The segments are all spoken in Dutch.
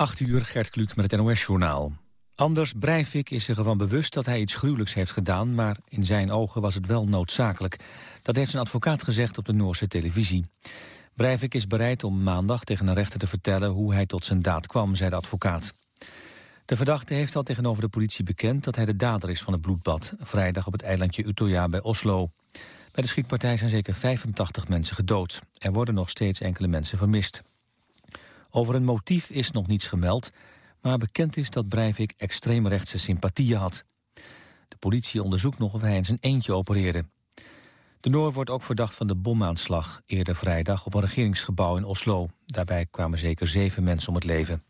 8 uur, Gert Kluk met het NOS-journaal. Anders Breivik is zich ervan bewust dat hij iets gruwelijks heeft gedaan... maar in zijn ogen was het wel noodzakelijk. Dat heeft zijn advocaat gezegd op de Noorse televisie. Breivik is bereid om maandag tegen een rechter te vertellen... hoe hij tot zijn daad kwam, zei de advocaat. De verdachte heeft al tegenover de politie bekend... dat hij de dader is van het bloedbad... vrijdag op het eilandje Utøya bij Oslo. Bij de schietpartij zijn zeker 85 mensen gedood. Er worden nog steeds enkele mensen vermist. Over een motief is nog niets gemeld, maar bekend is dat Breivik extreemrechtse sympathieën had. De politie onderzoekt nog of hij in zijn eentje opereerde. De Noor wordt ook verdacht van de bomaanslag eerder vrijdag op een regeringsgebouw in Oslo. Daarbij kwamen zeker zeven mensen om het leven.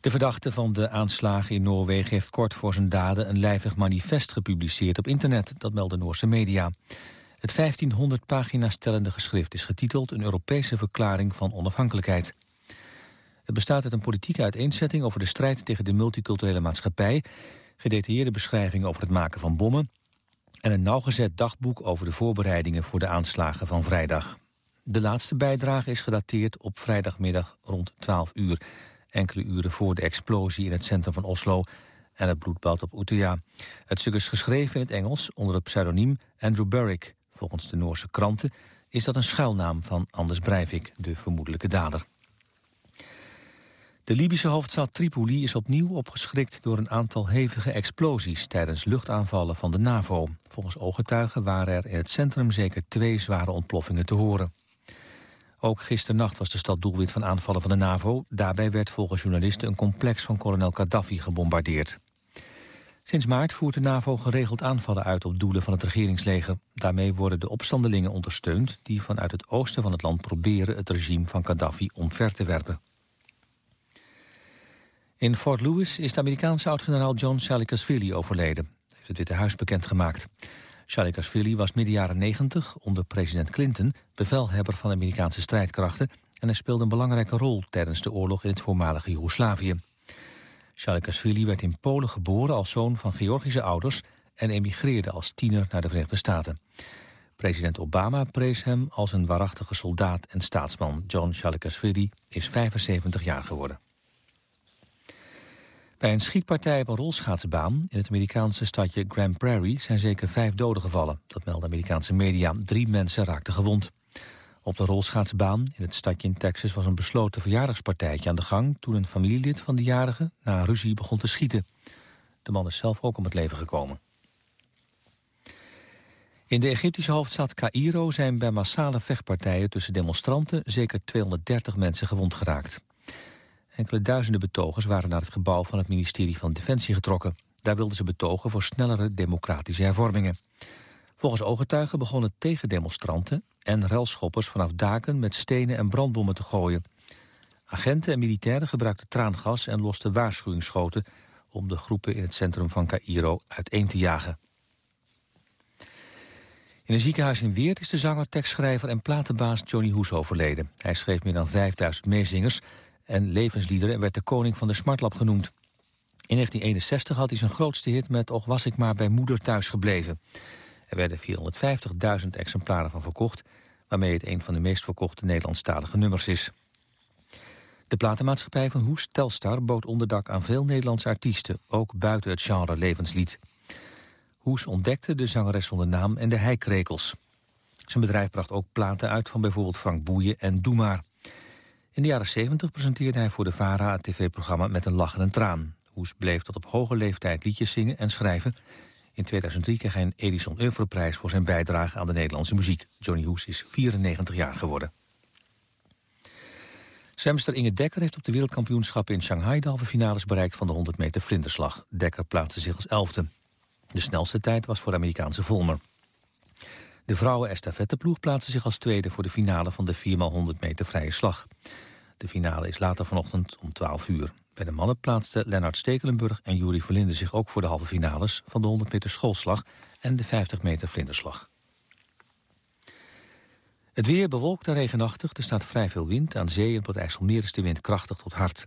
De verdachte van de aanslagen in Noorwegen heeft kort voor zijn daden een lijvig manifest gepubliceerd op internet, dat melden Noorse media. Het 1500 pagina's stellende geschrift is getiteld Een Europese Verklaring van Onafhankelijkheid. Het bestaat uit een politieke uiteenzetting over de strijd tegen de multiculturele maatschappij, gedetailleerde beschrijvingen over het maken van bommen en een nauwgezet dagboek over de voorbereidingen voor de aanslagen van vrijdag. De laatste bijdrage is gedateerd op vrijdagmiddag rond 12 uur, enkele uren voor de explosie in het centrum van Oslo en het bloedbad op Utøya. Het stuk is geschreven in het Engels onder het pseudoniem Andrew Burrick. Volgens de Noorse kranten is dat een schuilnaam van Anders Breivik, de vermoedelijke dader. De Libische hoofdstad Tripoli is opnieuw opgeschrikt door een aantal hevige explosies tijdens luchtaanvallen van de NAVO. Volgens ooggetuigen waren er in het centrum zeker twee zware ontploffingen te horen. Ook gisternacht was de stad doelwit van aanvallen van de NAVO. Daarbij werd volgens journalisten een complex van kolonel Gaddafi gebombardeerd. Sinds maart voert de NAVO geregeld aanvallen uit op doelen van het regeringsleger. Daarmee worden de opstandelingen ondersteund... die vanuit het oosten van het land proberen het regime van Gaddafi omver te werpen. In Fort Lewis is de Amerikaanse oud-generaal John Shalikashvili overleden. heeft het Witte Huis bekendgemaakt. Shalikashvili was midden jaren 90 onder president Clinton... bevelhebber van de Amerikaanse strijdkrachten... en hij speelde een belangrijke rol tijdens de oorlog in het voormalige Joegoslavië. Saakashvili werd in Polen geboren als zoon van Georgische ouders en emigreerde als tiener naar de Verenigde Staten. President Obama prees hem als een waarachtige soldaat en staatsman. John Saakashvili is 75 jaar geworden. Bij een schietpartij op een rolschaatsbaan in het Amerikaanse stadje Grand Prairie zijn zeker vijf doden gevallen. Dat melden Amerikaanse media. Drie mensen raakten gewond. Op de rolschaatsbaan in het stadje in Texas was een besloten verjaardagspartijtje aan de gang... toen een familielid van de jarige na een ruzie begon te schieten. De man is zelf ook om het leven gekomen. In de Egyptische hoofdstad Cairo zijn bij massale vechtpartijen tussen demonstranten zeker 230 mensen gewond geraakt. Enkele duizenden betogers waren naar het gebouw van het ministerie van Defensie getrokken. Daar wilden ze betogen voor snellere democratische hervormingen. Volgens ooggetuigen begonnen tegendemonstranten en relschoppers vanaf daken met stenen en brandbommen te gooien. Agenten en militairen gebruikten traangas en losten waarschuwingsschoten om de groepen in het centrum van Cairo uiteen te jagen. In een ziekenhuis in Weert is de zanger, tekstschrijver en platenbaas Johnny Hoes overleden. Hij schreef meer dan 5000 meezingers en levensliederen en werd de koning van de smartlap genoemd. In 1961 had hij zijn grootste hit met Och was ik maar bij moeder thuis gebleven. Er werden 450.000 exemplaren van verkocht, waarmee het een van de meest verkochte Nederlandstalige nummers is. De platenmaatschappij van Hoes, Telstar, bood onderdak aan veel Nederlandse artiesten, ook buiten het genre levenslied. Hoes ontdekte de zangeres zonder naam en de heikrekels. Zijn bedrijf bracht ook platen uit van bijvoorbeeld Frank Boeien en Doe Maar. In de jaren 70 presenteerde hij voor de VARA het tv-programma Met een lach en een traan. Hoes bleef tot op hoge leeftijd liedjes zingen en schrijven... In 2003 kreeg hij een Edison Oeuvreprijs voor zijn bijdrage aan de Nederlandse muziek. Johnny Hoes is 94 jaar geworden. Zwemster Inge Dekker heeft op de wereldkampioenschappen in Shanghai de halve finales bereikt van de 100 meter vlinderslag. Dekker plaatste zich als elfde. De snelste tijd was voor de Amerikaanse Volmer. De vrouwen estafetteploeg plaatste zich als tweede voor de finale van de 4x100 meter vrije slag. De finale is later vanochtend om 12 uur. Bij de mannen plaatsten Lennart Stekelenburg en Juri Verlinde zich ook voor de halve finales van de 100 meter schoolslag en de 50 meter vlinderslag. Het weer bewolkt en regenachtig. Er staat vrij veel wind. Aan zee en het IJsselmeer is de wind krachtig tot hard.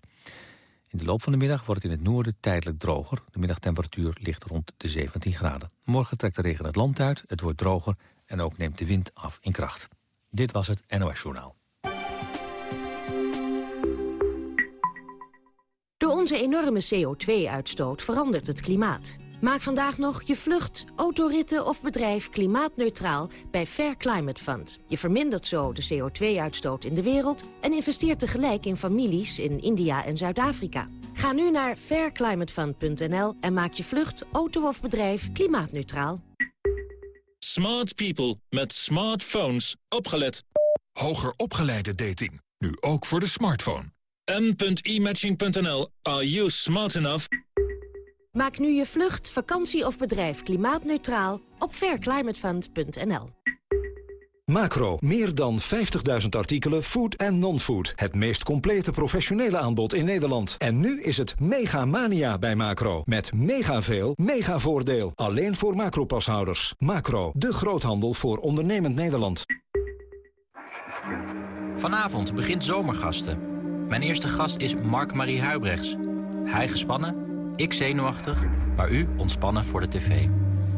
In de loop van de middag wordt het in het noorden tijdelijk droger. De middagtemperatuur ligt rond de 17 graden. Morgen trekt de regen het land uit, het wordt droger en ook neemt de wind af in kracht. Dit was het NOS Journaal. Onze enorme CO2-uitstoot verandert het klimaat. Maak vandaag nog je vlucht, autoritten of bedrijf klimaatneutraal bij Fair Climate Fund. Je vermindert zo de CO2-uitstoot in de wereld... en investeert tegelijk in families in India en Zuid-Afrika. Ga nu naar fairclimatefund.nl en maak je vlucht, auto of bedrijf klimaatneutraal. Smart people met smartphones. Opgelet. Hoger opgeleide dating. Nu ook voor de smartphone. m.imatching.nl. Are you smart enough? Maak nu je vlucht, vakantie of bedrijf klimaatneutraal op fairclimatefund.nl. Macro, meer dan 50.000 artikelen, food en non-food. Het meest complete professionele aanbod in Nederland. En nu is het mega mania bij Macro. Met mega veel, mega voordeel. Alleen voor Macro-pashouders. Macro, de groothandel voor ondernemend Nederland. Vanavond begint Zomergasten. Mijn eerste gast is Mark-Marie Huibrechts. Hij gespannen, ik zenuwachtig, maar u ontspannen voor de tv.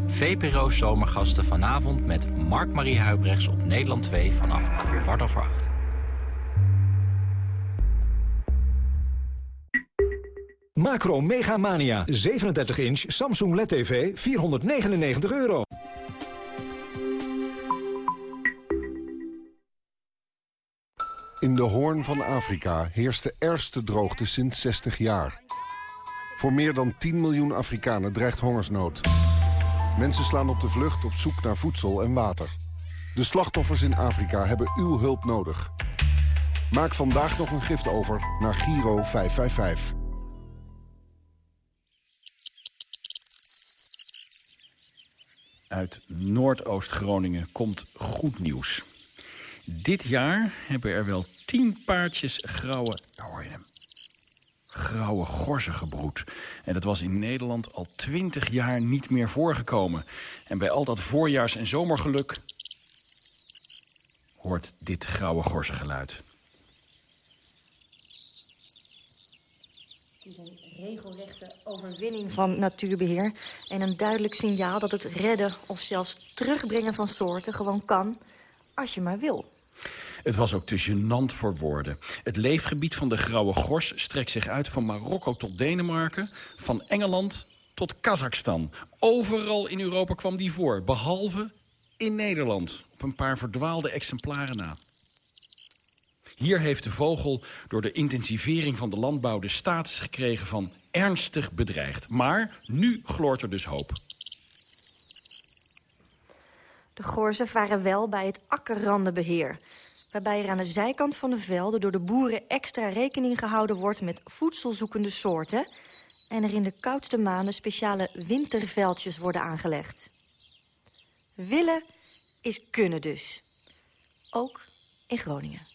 VPRO Zomergasten vanavond met Mark-Marie Huibrechts op Nederland 2 vanaf kwart over acht. Macro Mega Mania, 37 inch Samsung LED TV, 499 euro. In de Hoorn van Afrika heerst de ergste droogte sinds 60 jaar. Voor meer dan 10 miljoen Afrikanen dreigt hongersnood. Mensen slaan op de vlucht op zoek naar voedsel en water. De slachtoffers in Afrika hebben uw hulp nodig. Maak vandaag nog een gift over naar Giro 555. Uit Noordoost-Groningen komt goed nieuws. Dit jaar hebben er wel tien paardjes grauwe... hoor je hem, grauwe gorzen gebroed. En dat was in Nederland al twintig jaar niet meer voorgekomen. En bij al dat voorjaars- en zomergeluk... hoort dit grauwe gorzengeluid. Het is een regelrechte overwinning van natuurbeheer... en een duidelijk signaal dat het redden of zelfs terugbrengen van soorten gewoon kan... als je maar wil. Het was ook te gênant voor woorden. Het leefgebied van de grauwe gors strekt zich uit van Marokko tot Denemarken... van Engeland tot Kazachstan. Overal in Europa kwam die voor, behalve in Nederland. Op een paar verdwaalde exemplaren na. Hier heeft de vogel door de intensivering van de landbouw... de status gekregen van ernstig bedreigd. Maar nu gloort er dus hoop. De gorzen varen wel bij het akkerrandenbeheer waarbij er aan de zijkant van de velden door de boeren extra rekening gehouden wordt met voedselzoekende soorten en er in de koudste maanden speciale winterveldjes worden aangelegd. Willen is kunnen dus. Ook in Groningen.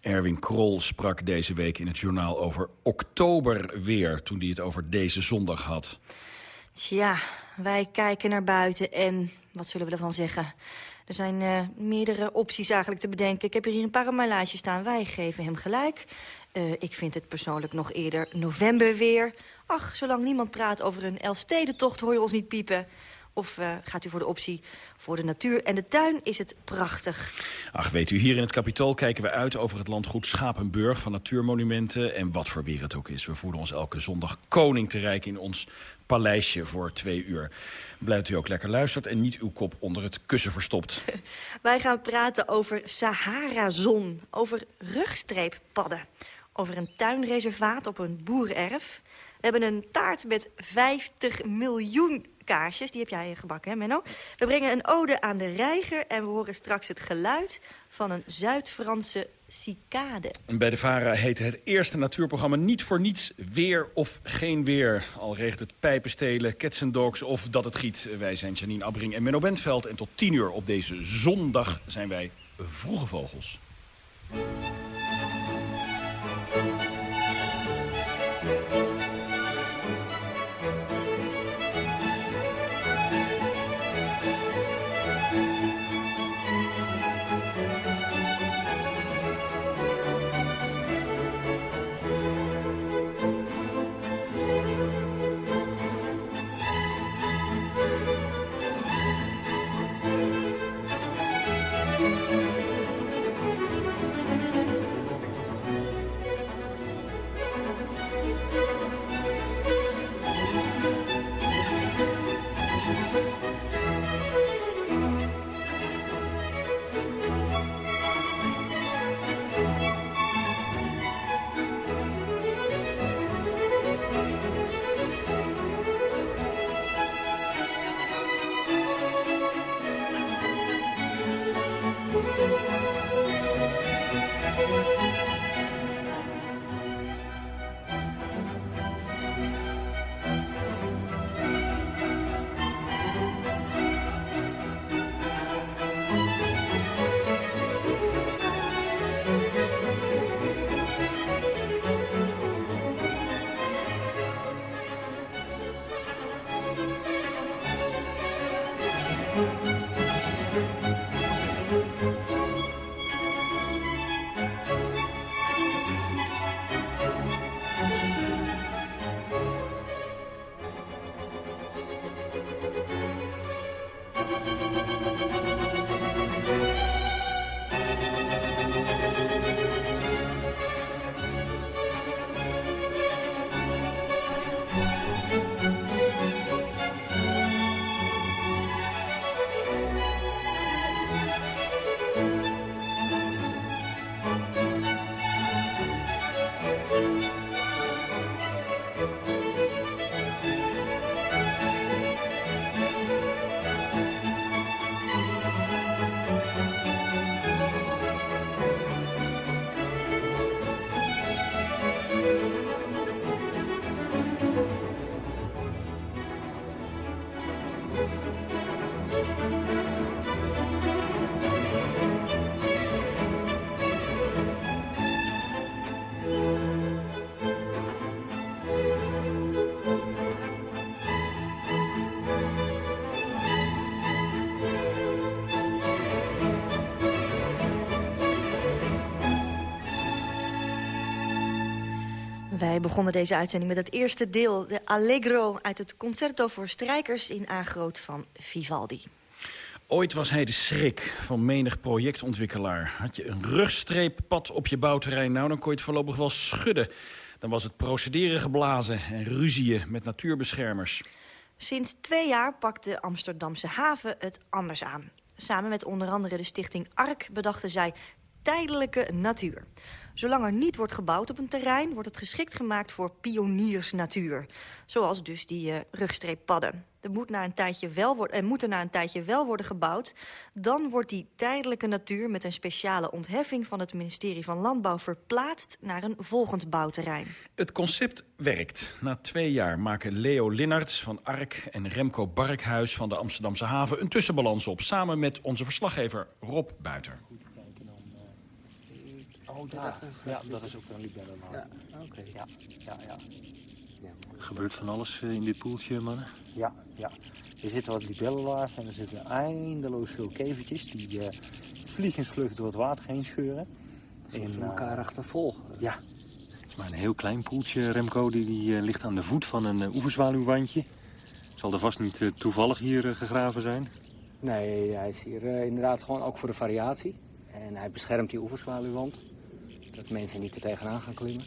Erwin Krol sprak deze week in het journaal over oktober weer... toen hij het over deze zondag had. Tja, wij kijken naar buiten en wat zullen we ervan zeggen? Er zijn uh, meerdere opties eigenlijk te bedenken. Ik heb hier een paar staan. Wij geven hem gelijk. Uh, ik vind het persoonlijk nog eerder november weer. Ach, zolang niemand praat over een Elfstedentocht hoor je ons niet piepen. Of uh, gaat u voor de optie voor de natuur en de tuin is het prachtig. Ach, weet u, hier in het Capitool kijken we uit over het landgoed Schapenburg van natuurmonumenten. En wat voor weer het ook is. We voelen ons elke zondag koning te rijk in ons paleisje voor twee uur. Blij dat u ook lekker luistert en niet uw kop onder het kussen verstopt. Wij gaan praten over Sahara-zon, over rugstreeppadden... over een tuinreservaat op een boerenerf. We hebben een taart met 50 miljoen kaarsjes. Die heb jij gebakken, hè Menno? We brengen een ode aan de reiger en we horen straks het geluid van een Zuid-Franse cicade. Bij de VARA heet het eerste natuurprogramma niet voor niets Weer of Geen Weer. Al regent het pijpenstelen, ketsendogs of dat het giet. Wij zijn Janine Abbring en Menno Bentveld. En tot 10 uur op deze zondag zijn wij vroege vogels. Wij begonnen deze uitzending met het eerste deel, de Allegro... uit het Concerto voor Strijkers in A groot van Vivaldi. Ooit was hij de schrik van menig projectontwikkelaar. Had je een rugstreeppad op je bouwterrein, nou dan kon je het voorlopig wel schudden. Dan was het procederen geblazen en ruzieën met natuurbeschermers. Sinds twee jaar pakt de Amsterdamse haven het anders aan. Samen met onder andere de stichting ARK bedachten zij tijdelijke natuur. Zolang er niet wordt gebouwd op een terrein... wordt het geschikt gemaakt voor pioniersnatuur. Zoals dus die uh, rugstreeppadden. Er moet na een tijdje wel worden, er moet er na een tijdje wel worden gebouwd. Dan wordt die tijdelijke natuur met een speciale ontheffing... van het ministerie van Landbouw verplaatst naar een volgend bouwterrein. Het concept werkt. Na twee jaar maken Leo Linnarts van ARK en Remco Barkhuis van de Amsterdamse haven... een tussenbalans op, samen met onze verslaggever Rob Buiter. Oh, daar. Ja, dat is ook een libellenlarve. Ja, oké. Ja, ja, ja. Er gebeurt van alles eh, in dit poeltje, mannen. Ja, ja. Er zitten wat libellenlarven en er zitten eindeloos veel kevertjes die uh, vliegensvlucht door het water heen scheuren. En uh, elkaar achtervolgen. Ja. Het is maar een heel klein poeltje, Remco. Die, die ligt aan de voet van een uh, oeverzwaluwwandje. Zal er vast niet toevallig hier gegraven zijn? Nee, hij is hier inderdaad gewoon ook voor de variatie. En hij beschermt die oeverzwaluwwand dat mensen niet er tegenaan gaan klimmen.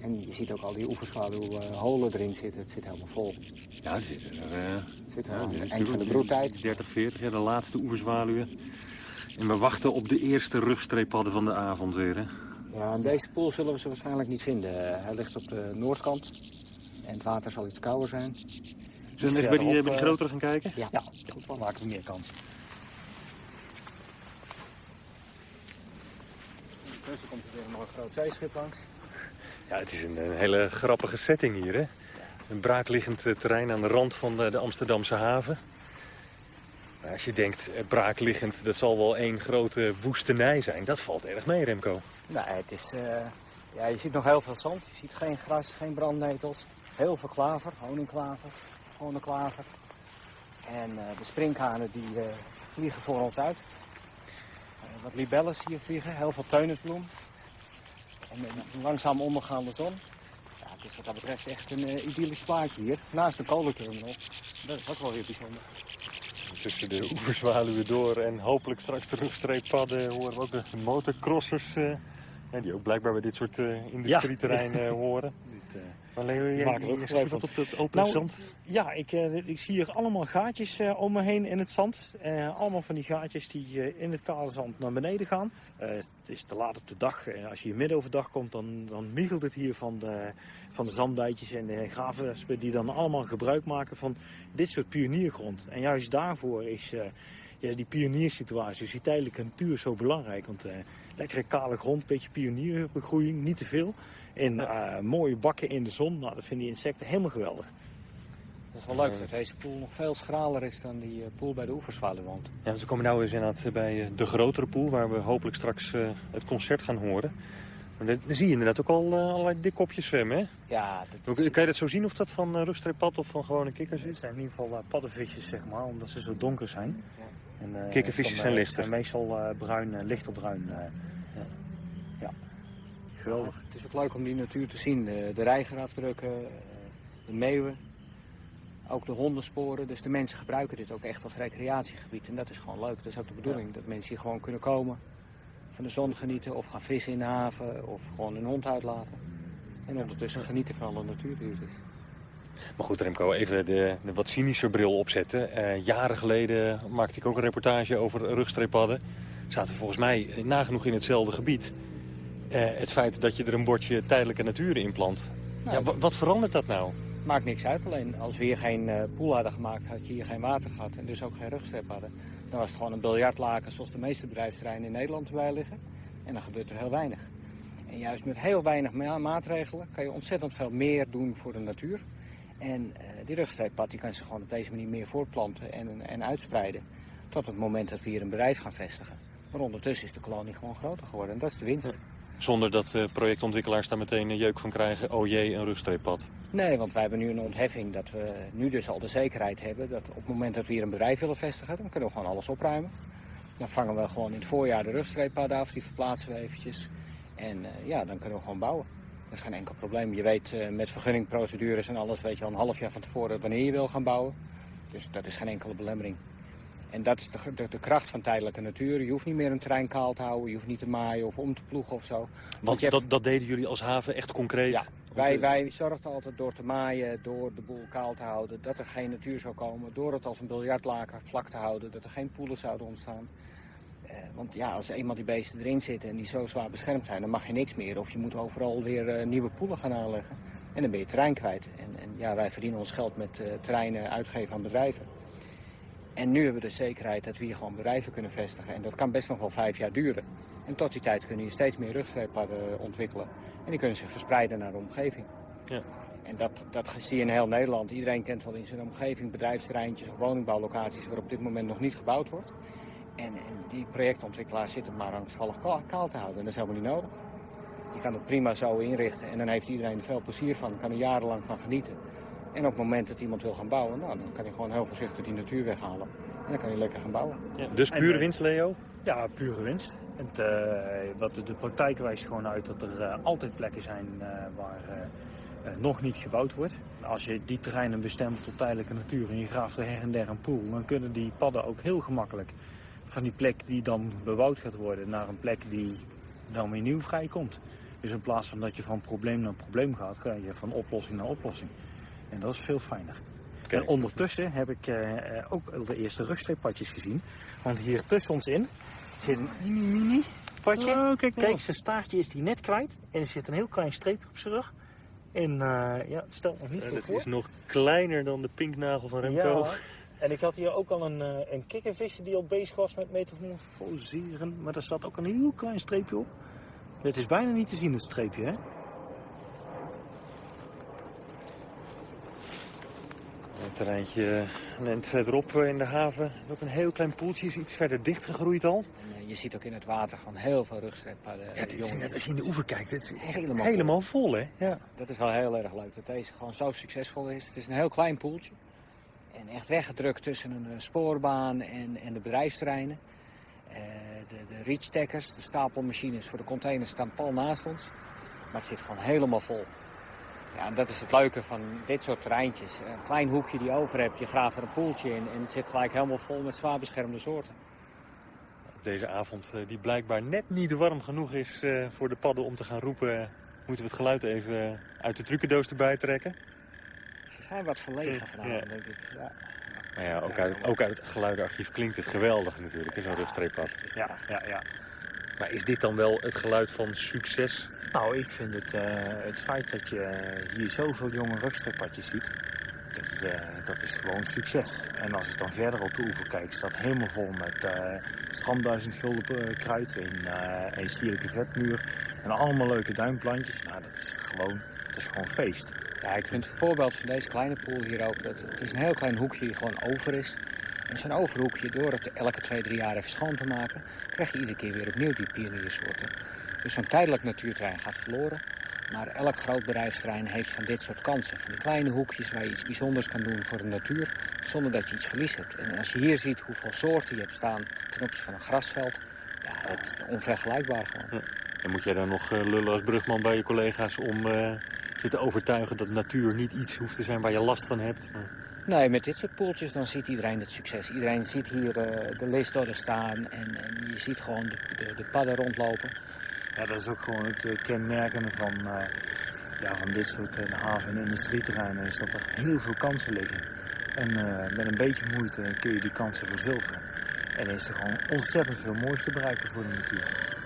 En je ziet ook al die oeverzwaluwholen erin zitten. Het zit helemaal vol. Ja, het zit er. Uh, zit er ja, eind van de broedtijd. 30, 40, ja, de laatste oeverzwaluwen. En we wachten op de eerste rugstreeppadden van de avond weer, hè? Ja, in deze pool zullen we ze waarschijnlijk niet vinden. Hij ligt op de noordkant. En het water zal iets kouder zijn. Zullen we even bij die, op, bij die grotere gaan kijken? Ja, ja. goed, dan maken we meer kans. Dus er komt er weer nog een groot zeeschip langs. Ja, het is een, een, hele grappige setting hier, hè? Een braakliggend eh, terrein aan de rand van de, de Amsterdamse haven. Maar als je denkt, eh, braakliggend, dat zal wel één grote woestenij zijn. Dat valt erg mee, Remco. Nee, het is... Uh, ja, je ziet nog heel veel zand. Je ziet geen gras, geen brandnetels. Heel veel klaver, honingklaver, gewone klaver. En uh, de sprinkhanen die uh, vliegen voor ons uit wat libellen je vliegen, heel veel teunisbloem. En een langzaam ondergaande zon. Ja, het is wat dat betreft echt een uh, idyllisch plaatje hier. Naast de kolenterminal. Dat is ook wel weer bijzonder. Tussen de oeverzwaluwen door en hopelijk straks de rugstreeppadden horen we ook de motorcrossers. Uh, die ook blijkbaar bij dit soort uh, industrieterreinen horen. Maar Leo, je maakt ook wat op het open nou, zand? Ja, ik, ik zie hier allemaal gaatjes om me heen in het zand. Allemaal van die gaatjes die in het kale zand naar beneden gaan. het is te laat op de dag. als je hier midden overdag komt, dan, dan miegelt het hier van de, van de zanddijtjes en de gravenspen die dan allemaal gebruik maken van dit soort pioniergrond. En juist daarvoor is ja, die pioniersituatie, dus die tijdelijke natuur zo belangrijk. Want lekkere kale grond, beetje pionierbegroeiing, niet te veel. En uh, mooie bakken in de zon. Nou, dat vinden die insecten helemaal geweldig. Dat is wel leuk dat deze pool nog veel schraler is dan die uh, pool bij de oeverzwaluwwand. Ja, we komen nu eens inderdaad bij uh, de grotere pool... waar we hopelijk straks het concert gaan horen. Maar dan zie je inderdaad ook al allerlei dikkopjes zwemmen, hè? Ja. Dat is... Kan je dat zo zien of dat van uh, of van gewone kikkers is? Het zijn in ieder geval paddenvisjes, zeg maar, omdat ze zo donker zijn. Ja. En, Kikkervisjes zijn lichter? zijn meestal bruin, lichtelbruin. Ja. ja. Geweldig. het is ook leuk om die natuur te zien. De, de reigerafdrukken, eh, de meeuwen, ook de hondensporen. Dus de mensen gebruiken dit ook echt als recreatiegebied. En dat is gewoon leuk. Dat is ook de bedoeling. Dat mensen hier gewoon kunnen komen, van de zon genieten of gaan vissen in de haven of gewoon een hond uitlaten. En ondertussen genieten van alle natuur die er is. Maar goed, Remco, even de, de wat cynische bril opzetten. Uh, jaren geleden maakte ik ook een reportage over rugstreeppadden. Zaten volgens mij nagenoeg in hetzelfde gebied. Eh, het feit dat je er een bordje tijdelijke natuur in plant. Nou, ja, wat verandert dat nou? Maakt niks uit. Alleen als we hier geen uh, poel hadden gemaakt, had je hier geen water gehad en dus ook geen rugstrep hadden. Dan was het gewoon een biljartlaken zoals de meeste bedrijfsterreinen in Nederland erbij liggen. En dan gebeurt er heel weinig. En juist met heel weinig ma maatregelen kan je ontzettend veel meer doen voor de natuur. En uh, die rugstreeppad die kan zich gewoon op deze manier meer voortplanten en, en uitspreiden. Tot het moment dat we hier een bedrijf gaan vestigen. Maar ondertussen is de kolonie gewoon groter geworden en dat is de winst. Zonder dat uh, projectontwikkelaars daar meteen een jeuk van krijgen. Oh jee, een rugstreeppad. Nee, want wij hebben nu een ontheffing dat we nu dus al de zekerheid hebben... dat op het moment dat we hier een bedrijf willen vestigen... dan kunnen we gewoon alles opruimen. Dan vangen we gewoon in het voorjaar de rugstreeppadden af. Die verplaatsen we eventjes. En uh, ja, dan kunnen we gewoon bouwen. Dat is geen enkel probleem. Je weet uh, met vergunningprocedures en alles weet je al een half jaar van tevoren wanneer je wil gaan bouwen. Dus dat is geen enkele belemmering. En dat is de, de, kracht van tijdelijke natuur. Je hoeft niet meer een terrein kaal te houden, je hoeft niet te maaien of om te ploegen of zo. Want, dat, dat deden jullie als haven echt concreet? Ja, wij, wij zorgden altijd door te maaien, door de boel kaal te houden, dat er geen natuur zou komen. Door het als een biljartlaken vlak te houden, dat er geen poelen zouden ontstaan. Eh, want ja, als eenmaal die beesten erin zitten en die zo zwaar beschermd zijn, dan mag je niks meer. Of je moet overal weer uh, nieuwe poelen gaan aanleggen. En dan ben je terrein kwijt. En, en ja, wij verdienen ons geld met uh, terreinen uitgeven aan bedrijven. En nu hebben we de zekerheid dat we hier gewoon bedrijven kunnen vestigen. En dat kan best nog wel vijf jaar duren. En tot die tijd kunnen je steeds meer rugstreeppadden ontwikkelen. En die kunnen zich verspreiden naar de omgeving. Ja. En dat, dat zie je in heel Nederland. Iedereen kent wel in zijn omgeving bedrijfsterreintjes of woningbouwlocaties waar op dit moment nog niet gebouwd wordt. En, en die projectontwikkelaars zitten maar angstvallig kaal te houden. En dat is helemaal niet nodig. Je kan het prima zo inrichten en dan heeft iedereen er veel plezier van. kan er jarenlang van genieten. En op het moment dat iemand wil gaan bouwen, nou, dan kan hij gewoon heel voorzichtig die natuur weghalen. En dan kan hij lekker gaan bouwen. Ja, dus pure eh, winst, Leo? Ja, pure winst. Het, uh, wat de, praktijk wijst gewoon uit dat er uh, altijd plekken zijn uh, waar nog niet gebouwd wordt. Als je die terreinen bestemt tot tijdelijke natuur en je graaft er her en der een poel, dan kunnen die padden ook heel gemakkelijk van die plek die dan bebouwd gaat worden naar een plek die dan weer nieuw vrijkomt. Dus in plaats van dat je van probleem naar probleem gaat, ga je van oplossing naar oplossing. En dat is veel fijner. En ondertussen heb ik uh, ook de eerste rugstreeppadjes gezien. Want hier tussen ons in zit een mini mini padje. Oh, kijk, kijk, zijn staartje is die net kwijt. En er zit een heel klein streepje op zijn rug. En uh, ja, het stelt nog niet Het is nog kleiner dan de pinknagel van Remco. Ja, en ik had hier ook al een, uh, een kikkervisje die al bezig was met metamorfoseren. Maar daar zat ook een heel klein streepje op. Dit is bijna niet te zien, het streepje, hè? Een terreintje een verderop in de haven. Ook een heel klein poeltje is iets verder dichtgegroeid al. En je ziet ook in het water van heel veel rugstreeppadden. Ja, het is net als je in de oever kijkt. Het is helemaal, helemaal vol. hè? Ja. Dat is wel heel erg leuk dat deze gewoon zo succesvol is. Het is een heel klein poeltje. En echt weggedrukt tussen een spoorbaan en, de bedrijfsterreinen. Uh, de, de reachstackers, de stapelmachines voor de containers staan pal naast ons. Maar het zit gewoon helemaal vol. Ja, en dat is het leuke van dit soort terreintjes. Een klein hoekje die je over hebt, je graaft er een poeltje in en het zit gelijk helemaal vol met zwaar beschermde soorten. Deze avond, eh, die blijkbaar net niet warm genoeg is eh, voor de padden om te gaan roepen, moeten we het geluid even uit de trucendoos erbij trekken. Ze zijn wat verlegen vanavond, denk ik. Ja. Maar ja, ook uit, ook uit het geluidenarchief klinkt het geweldig natuurlijk, zo'n rugstreeppad. Ja, ja, ja. Maar is dit dan wel het geluid van succes? Nou, ik vind het, uh, het feit dat je hier zoveel jonge rugstreeppadjes ziet, dat is, uh, dat is gewoon succes. En als ik dan verder op de oever kijk, staat helemaal vol met uh, strandduizend gulden kruid en, en sierlijke vetmuur. En allemaal leuke duimplantjes. Nou, dat is gewoon, dat is gewoon feest. Ja, ik vind het voorbeeld van deze kleine pool hier ook, dat het is een heel klein hoekje die gewoon over is. En zo'n overhoekje, door het elke twee, drie jaar even schoon te maken, krijg je iedere keer weer opnieuw die pierensoorten. Dus zo'n tijdelijk natuurterrein gaat verloren. Maar elk groot bedrijfsterrein heeft van dit soort kansen. Van die kleine hoekjes waar je iets bijzonders kan doen voor de natuur. Zonder dat je iets verlies hebt. En als je hier ziet hoeveel soorten je hebt staan ten opzichte van een grasveld. Ja, dat is onvergelijkbaar gewoon. En moet jij dan nog uh, lullen als brugman bij je collega's om uh, ze te overtuigen dat natuur niet iets hoeft te zijn waar je last van hebt? Maar... Nee, met dit soort poeltjes dan ziet iedereen het succes. Iedereen ziet hier uh, de leesdodden staan en, en, je ziet gewoon de, de, de, padden rondlopen. Ja, dat is ook gewoon het uh, kenmerkende van, uh, ja, van dit soort haven- en industrieterreinen. Is dat er heel veel kansen liggen. En met een beetje moeite kun je die kansen verzilveren. En is er gewoon ontzettend veel moois te bereiken voor de natuur.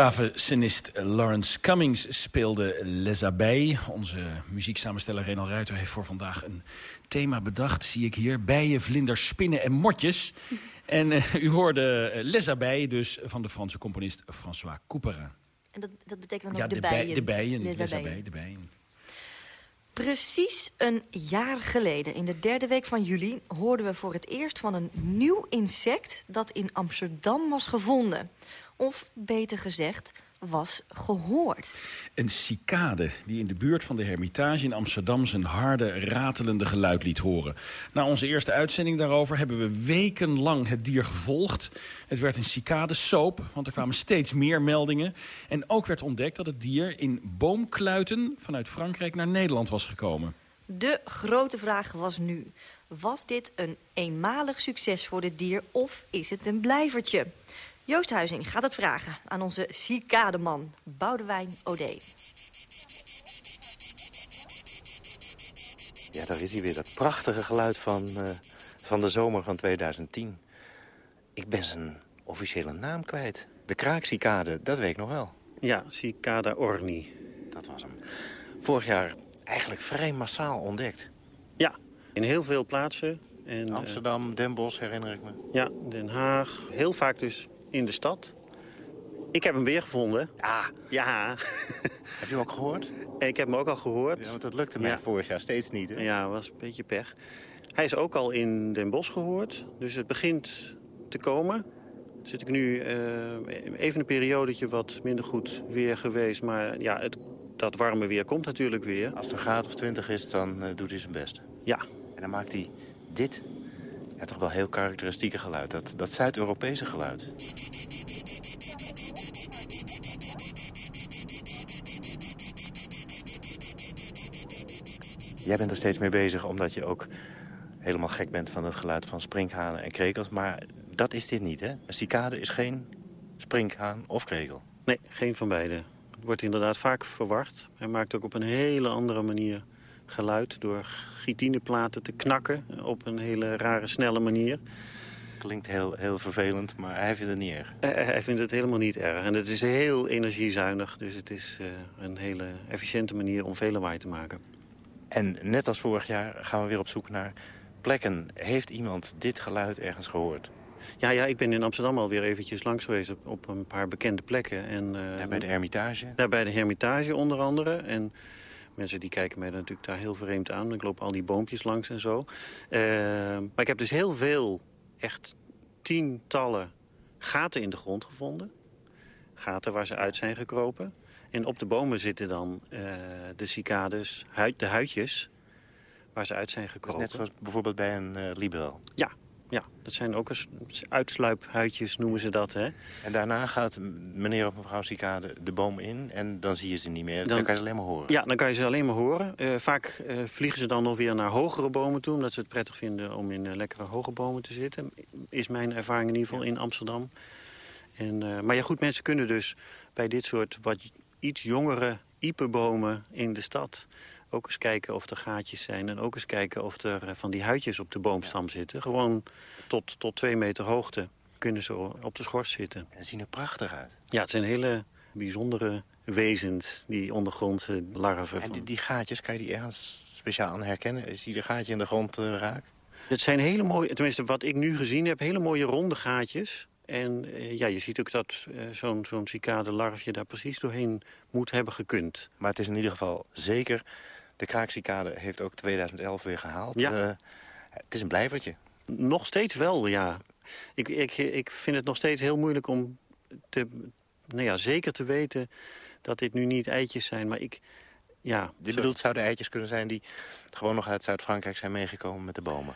Klavecenist Lawrence Cummings speelde Les Abeilles. Onze muzieksamensteller Renal Ruiter heeft voor vandaag een thema bedacht, zie ik hier. Bijen, vlinders, spinnen en motjes. En uh, u hoorde Les Abeilles dus van de Franse componist François Couperin. En dat, dat betekent dan ja, ook de, de bijen? de bijen, Les Les. Abeilles, de bijen. Precies een jaar geleden, in de derde week van juli... hoorden we voor het eerst van een nieuw insect dat in Amsterdam was gevonden. Of beter gezegd, was gehoord. Een cicade die in de buurt van de Hermitage in Amsterdam... zijn harde, ratelende geluid liet horen. Na onze eerste uitzending daarover hebben we wekenlang het dier gevolgd. Het werd een cicade soap, want er kwamen steeds meer meldingen. En ook werd ontdekt dat het dier in boomkluiten... vanuit Frankrijk naar Nederland was gekomen. De grote vraag was nu... was dit een eenmalig succes voor dit dier of is het een blijvertje? Joost Huizing gaat het vragen aan onze cicademan Boudewijn Ode. Ja, daar is hij weer. Dat prachtige geluid van, uh, van de zomer van 2010. Ik ben zijn officiële naam kwijt. De kraakcicade, dat weet ik nog wel. Ja, Cicada orni. Dat was hem. Vorig jaar eigenlijk vrij massaal ontdekt. Ja, in heel veel plaatsen. En, Amsterdam, uh, Den Bosch herinner ik me. Ja, Den Haag. Heel vaak dus in de stad. Ik heb hem weer gevonden. Ah. Ja. Heb je hem ook gehoord? Ik heb hem ook al gehoord. Ja, want dat lukte mij ja. vorig jaar steeds niet. Hè? Ja, was een beetje pech. Hij is ook al in Den Bosch gehoord. Dus het begint te komen. Zit ik nu uh, even een periodetje wat minder goed weer geweest. Maar ja, het, dat warme weer komt natuurlijk weer. Als het een graad of twintig is, dan uh, doet hij zijn best. Ja. En dan maakt hij dit ja, toch wel heel karakteristieke geluid. Dat, dat Zuid-Europese geluid. Jij bent er steeds mee bezig omdat je ook helemaal gek bent van het geluid van sprinkhanen en krekels. Maar dat is dit niet, hè? Een cicade is geen sprinkhaan of krekel. Nee, geen van beide. Het wordt inderdaad vaak verward. Hij maakt ook op een hele andere manier geluid... door chitineplaten te knakken op een hele rare, snelle manier. Klinkt heel, heel vervelend, maar hij vindt het niet erg. Uh, hij vindt het helemaal niet erg. En het is heel energiezuinig, dus het is uh, een hele efficiënte manier om veel lawaai te maken. En net als vorig jaar gaan we weer op zoek naar plekken. Heeft iemand dit geluid ergens gehoord? Ja, ja, ik ben in Amsterdam alweer eventjes langs geweest op, op een paar bekende plekken. En, uh, bij de Hermitage? Daar bij de Hermitage onder andere. En mensen die kijken mij natuurlijk daar heel vreemd aan. Ik loop al die boompjes langs en zo. Uh, maar ik heb dus heel veel, echt tientallen gaten in de grond gevonden. Gaten waar ze uit zijn gekropen. En op de bomen zitten dan uh, de cicades, huid, de huidjes waar ze uit zijn gekropen. net zoals bijvoorbeeld bij een uh, libel. Ja, ja, dat zijn ook eens uitsluiphuidjes, noemen ze dat. Hè? En daarna gaat meneer of mevrouw cicade de boom in en dan zie je ze niet meer. Dan, dan kan je ze alleen maar horen. Ja, dan kan je ze alleen maar horen. Uh, vaak uh, vliegen ze dan nog weer naar hogere bomen toe... omdat ze het prettig vinden om in uh, lekkere hoge bomen te zitten. Is mijn ervaring in ieder geval in Amsterdam. En, maar ja, goed, mensen kunnen dus bij dit soort wat iets jongere iepenbomen in de stad ook eens kijken of er gaatjes zijn. En ook eens kijken of er van die huidjes op de boomstam zitten. Gewoon tot, tot twee meter hoogte kunnen ze op de schors zitten. En zien er prachtig uit. Ja, het zijn hele bijzondere wezens, die ondergrondse larven. En die, die, gaatjes, kan je die ergens speciaal aan herkennen? Is die de gaatje in de grond uh, raak? Het zijn hele mooie, tenminste wat ik nu gezien heb, hele mooie ronde gaatjes. En uh, ja, je ziet ook dat uh, zo'n zo'n cicade larfje daar precies doorheen moet hebben gekund. Maar het is in ieder geval zeker de kraakcicade heeft ook 2011 weer gehaald. Ja. Uh, het is een blijvertje. Nog steeds wel, ja. Ik, ik, ik vind het nog steeds heel moeilijk om te, nou ja, zeker te weten dat dit nu niet eitjes zijn. Maar ik, ja... Dit bedoelt zouden eitjes kunnen zijn die gewoon nog uit Zuid-Frankrijk zijn meegekomen met de bomen?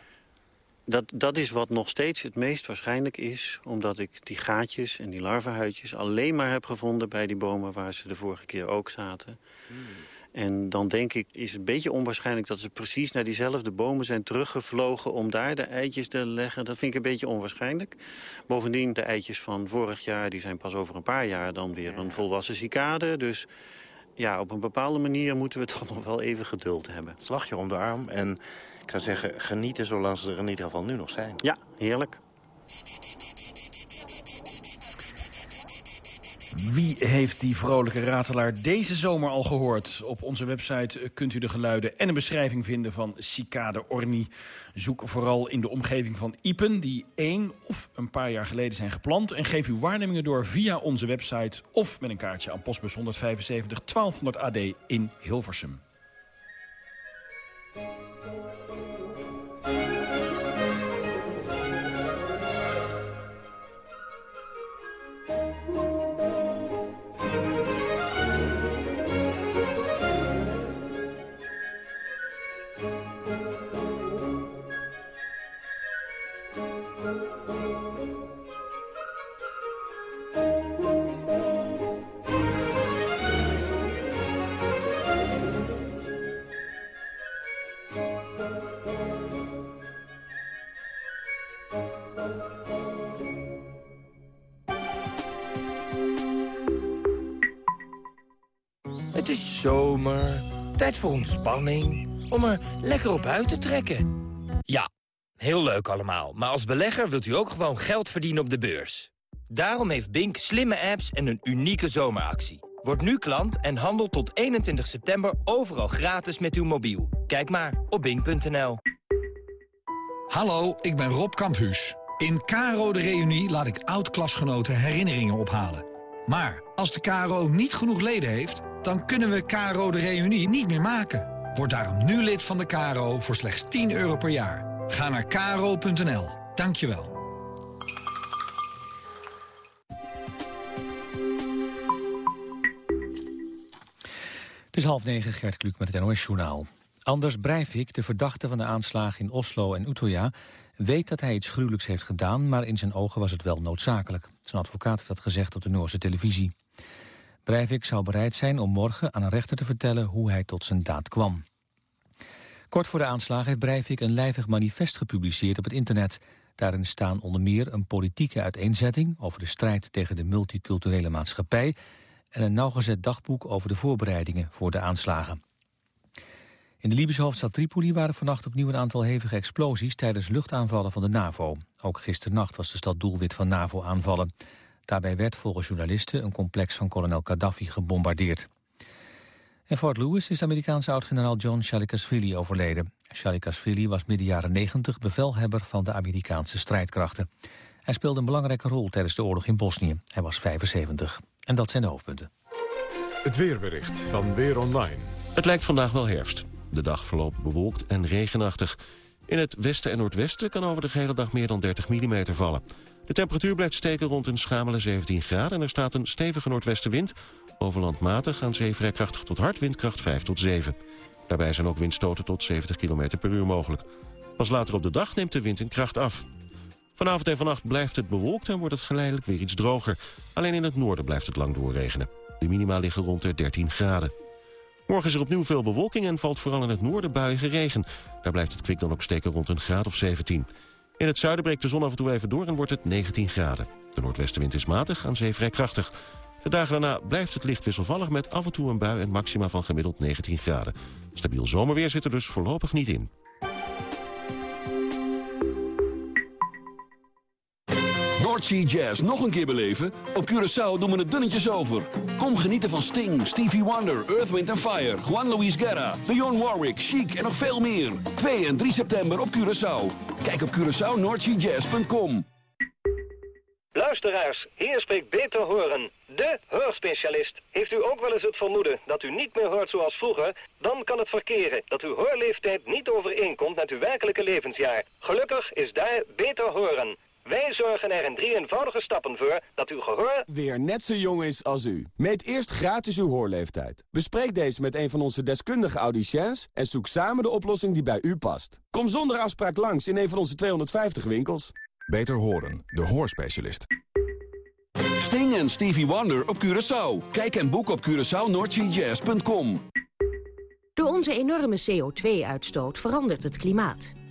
Dat, dat is wat nog steeds het meest waarschijnlijk is. Omdat ik die gaatjes en die larvenhuidjes alleen maar heb gevonden bij die bomen waar ze de vorige keer ook zaten. Hmm. En dan denk ik, is het een beetje onwaarschijnlijk dat ze precies naar diezelfde bomen zijn teruggevlogen om daar de eitjes te leggen. Dat vind ik een beetje onwaarschijnlijk. Bovendien, de eitjes van vorig jaar, die zijn pas over een paar jaar dan weer een volwassen cicade. Dus ja, op een bepaalde manier moeten we toch nog wel even geduld hebben. Slagje om de arm en ik zou zeggen, genieten zolang ze er in ieder geval nu nog zijn. Ja, heerlijk. Wie heeft die vrolijke ratelaar deze zomer al gehoord? Op onze website kunt u de geluiden en een beschrijving vinden van Cicade Orni. Zoek vooral in de omgeving van Ipen, die één of een paar jaar geleden zijn geplant. En geef uw waarnemingen door via onze website of met een kaartje aan postbus 175 1200 AD in Hilversum. Tijd voor ontspanning, om er lekker op uit te trekken. Ja, heel leuk allemaal, maar als belegger wilt u ook gewoon geld verdienen op de beurs. Daarom heeft Bink slimme apps en een unieke zomeractie. Word nu klant en handel tot 21 september overal gratis met uw mobiel. Kijk maar op bink.nl. Hallo, ik ben Rob Kamphuus. In Caro de Reunie laat ik oud-klasgenoten herinneringen ophalen. Maar als de KRO niet genoeg leden heeft, dan kunnen we KRO de Reunie niet meer maken. Word daarom nu lid van de KRO voor slechts 10 euro per jaar. Ga naar kro.nl. Dankjewel. Het is half negen, Gert Kluk met het NOS-journaal. Anders Breivik, de verdachte van de aanslagen in Oslo en Utøya... weet dat hij iets gruwelijks heeft gedaan, maar in zijn ogen was het wel noodzakelijk. Zijn advocaat heeft dat gezegd op de Noorse televisie. Breivik zou bereid zijn om morgen aan een rechter te vertellen hoe hij tot zijn daad kwam. Kort voor de aanslagen heeft Breivik een lijvig manifest gepubliceerd op het internet. Daarin staan onder meer een politieke uiteenzetting over de strijd tegen de multiculturele maatschappij en een nauwgezet dagboek over de voorbereidingen voor de aanslagen. In de Libische hoofdstad Tripoli waren vannacht opnieuw een aantal hevige explosies tijdens luchtaanvallen van de NAVO. Ook gisternacht was de stad doelwit van NAVO-aanvallen. Daarbij werd volgens journalisten een complex van kolonel Gaddafi gebombardeerd. In Fort Lewis is de Amerikaanse oud-generaal John Shalikashvili overleden. Shalikashvili was midden jaren 90 bevelhebber van de Amerikaanse strijdkrachten. Hij speelde een belangrijke rol tijdens de oorlog in Bosnië. Hij was 75. En dat zijn de hoofdpunten. Het weerbericht van Weer Online. Het lijkt vandaag wel herfst. De dag verloopt bewolkt en regenachtig. In het westen en noordwesten kan over de hele dag meer dan 30 mm vallen. De temperatuur blijft steken rond een schamele 17 graden... en er staat een stevige noordwestenwind. Overland matig, aan zee vrij tot hard, windkracht 5 tot 7. Daarbij zijn ook windstoten tot 70 km per uur mogelijk. Pas later op de dag neemt de wind in kracht af. Vanavond en vannacht blijft het bewolkt en wordt het geleidelijk weer iets droger. Alleen in het noorden blijft het lang doorregenen. De minima liggen rond de 13 graden. Morgen is er opnieuw veel bewolking en valt vooral in het noorden buiige regen. Daar blijft het kwik dan ook steken rond een graad of 17. In het zuiden breekt de zon af en toe even door en wordt het 19 graden. De noordwestenwind is matig, aan zee vrij krachtig. De dagen daarna blijft het licht wisselvallig met af en toe een bui en maxima van gemiddeld 19 graden. Stabiel zomerweer zit er dus voorlopig niet in. Noordsea Jazz nog een keer beleven? Op Curaçao doen we het dunnetjes over. Kom genieten van Sting, Stevie Wonder, Earth, Wind Fire... Juan Luis Guerra, Dionne Warwick, Chic en nog veel meer. 2 en 3 september op Curaçao. Kijk op CuraçaoNoordseaJazz.com. Luisteraars, hier spreekt Beter Horen, de hoorspecialist. Heeft u ook wel eens het vermoeden dat u niet meer hoort zoals vroeger? Dan kan het verkeren dat uw hoorleeftijd niet overeenkomt met uw werkelijke levensjaar. Gelukkig is daar Beter Horen. Wij zorgen er in drie eenvoudige stappen voor dat uw gehoor... weer net zo jong is als u. Meet eerst gratis uw hoorleeftijd. Bespreek deze met een van onze deskundige audiciëns... en zoek samen de oplossing die bij u past. Kom zonder afspraak langs in een van onze 250 winkels. Beter horen, de hoorspecialist. Sting en Stevie Wonder op Curaçao. Kijk en boek op CuraçaoNoordseaJazz.com. Door onze enorme CO2-uitstoot verandert het klimaat.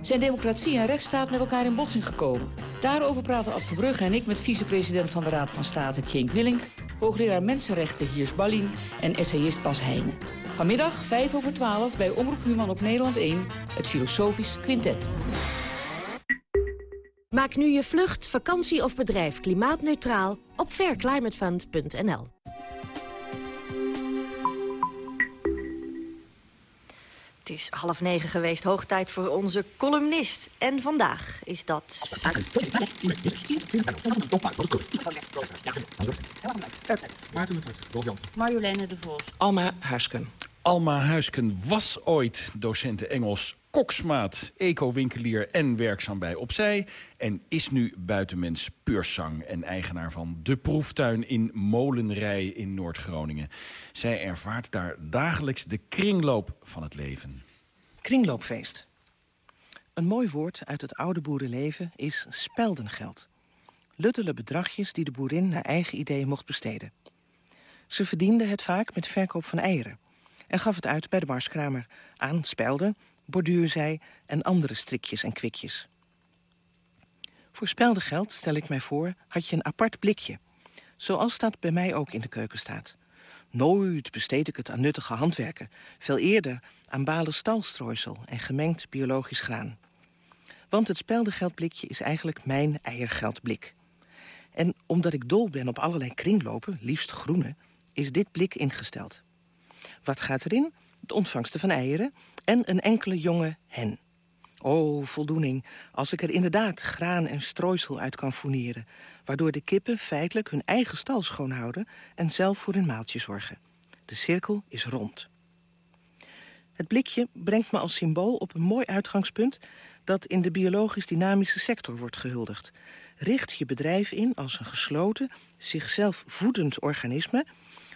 Zijn democratie en rechtsstaat met elkaar in botsing gekomen? Daarover praten Ad Verbrugge en ik met vicepresident van de Raad van State Tjenk Willink... hoogleraar Mensenrechten Hiers Ballin en essayist Bas Heijnen. Vanmiddag 5 over 12 bij Omroep Human op Nederland 1, het Filosofisch Quintet. Maak nu je vlucht, vakantie of bedrijf klimaatneutraal op fairclimatefund.nl. Het is half negen geweest, hoog tijd voor onze columnist. En vandaag is dat... Marjoleine de Vos. Alma Huisken. Alma Huisken was ooit docente Engels koksmaat, eco-winkelier en werkzaam bij Opzij... en is nu buitenmens puurzang en eigenaar van De Proeftuin in Molenrij in Noord-Groningen. Zij ervaart daar dagelijks de kringloop van het leven. Kringloopfeest. Een mooi woord uit het oude boerenleven is speldengeld. Luttele bedragjes die de boerin naar eigen idee mocht besteden. Ze verdiende het vaak met verkoop van eieren... en gaf het uit bij de marskramer aan spelden, borduurzij en andere strikjes en kwikjes. Voor speldengeld, stel ik mij voor, had je een apart blikje. Zoals dat bij mij ook in de keuken staat. Nooit besteed ik het aan nuttige handwerken. Veel eerder aan balen stalstrooisel en gemengd biologisch graan. Want het speldengeldblikje is eigenlijk mijn eiergeldblik. En omdat ik dol ben op allerlei kringlopen, liefst groene... is dit blik ingesteld. Wat gaat erin? De ontvangsten van eieren en een enkele jonge hen. Oh, voldoening, als ik er inderdaad graan en strooisel uit kan fourneren... waardoor de kippen feitelijk hun eigen stal schoonhouden... en zelf voor hun maaltje zorgen. De cirkel is rond. Het blikje brengt me als symbool op een mooi uitgangspunt... dat in de biologisch dynamische sector wordt gehuldigd. Richt je bedrijf in als een gesloten, zichzelf voedend organisme...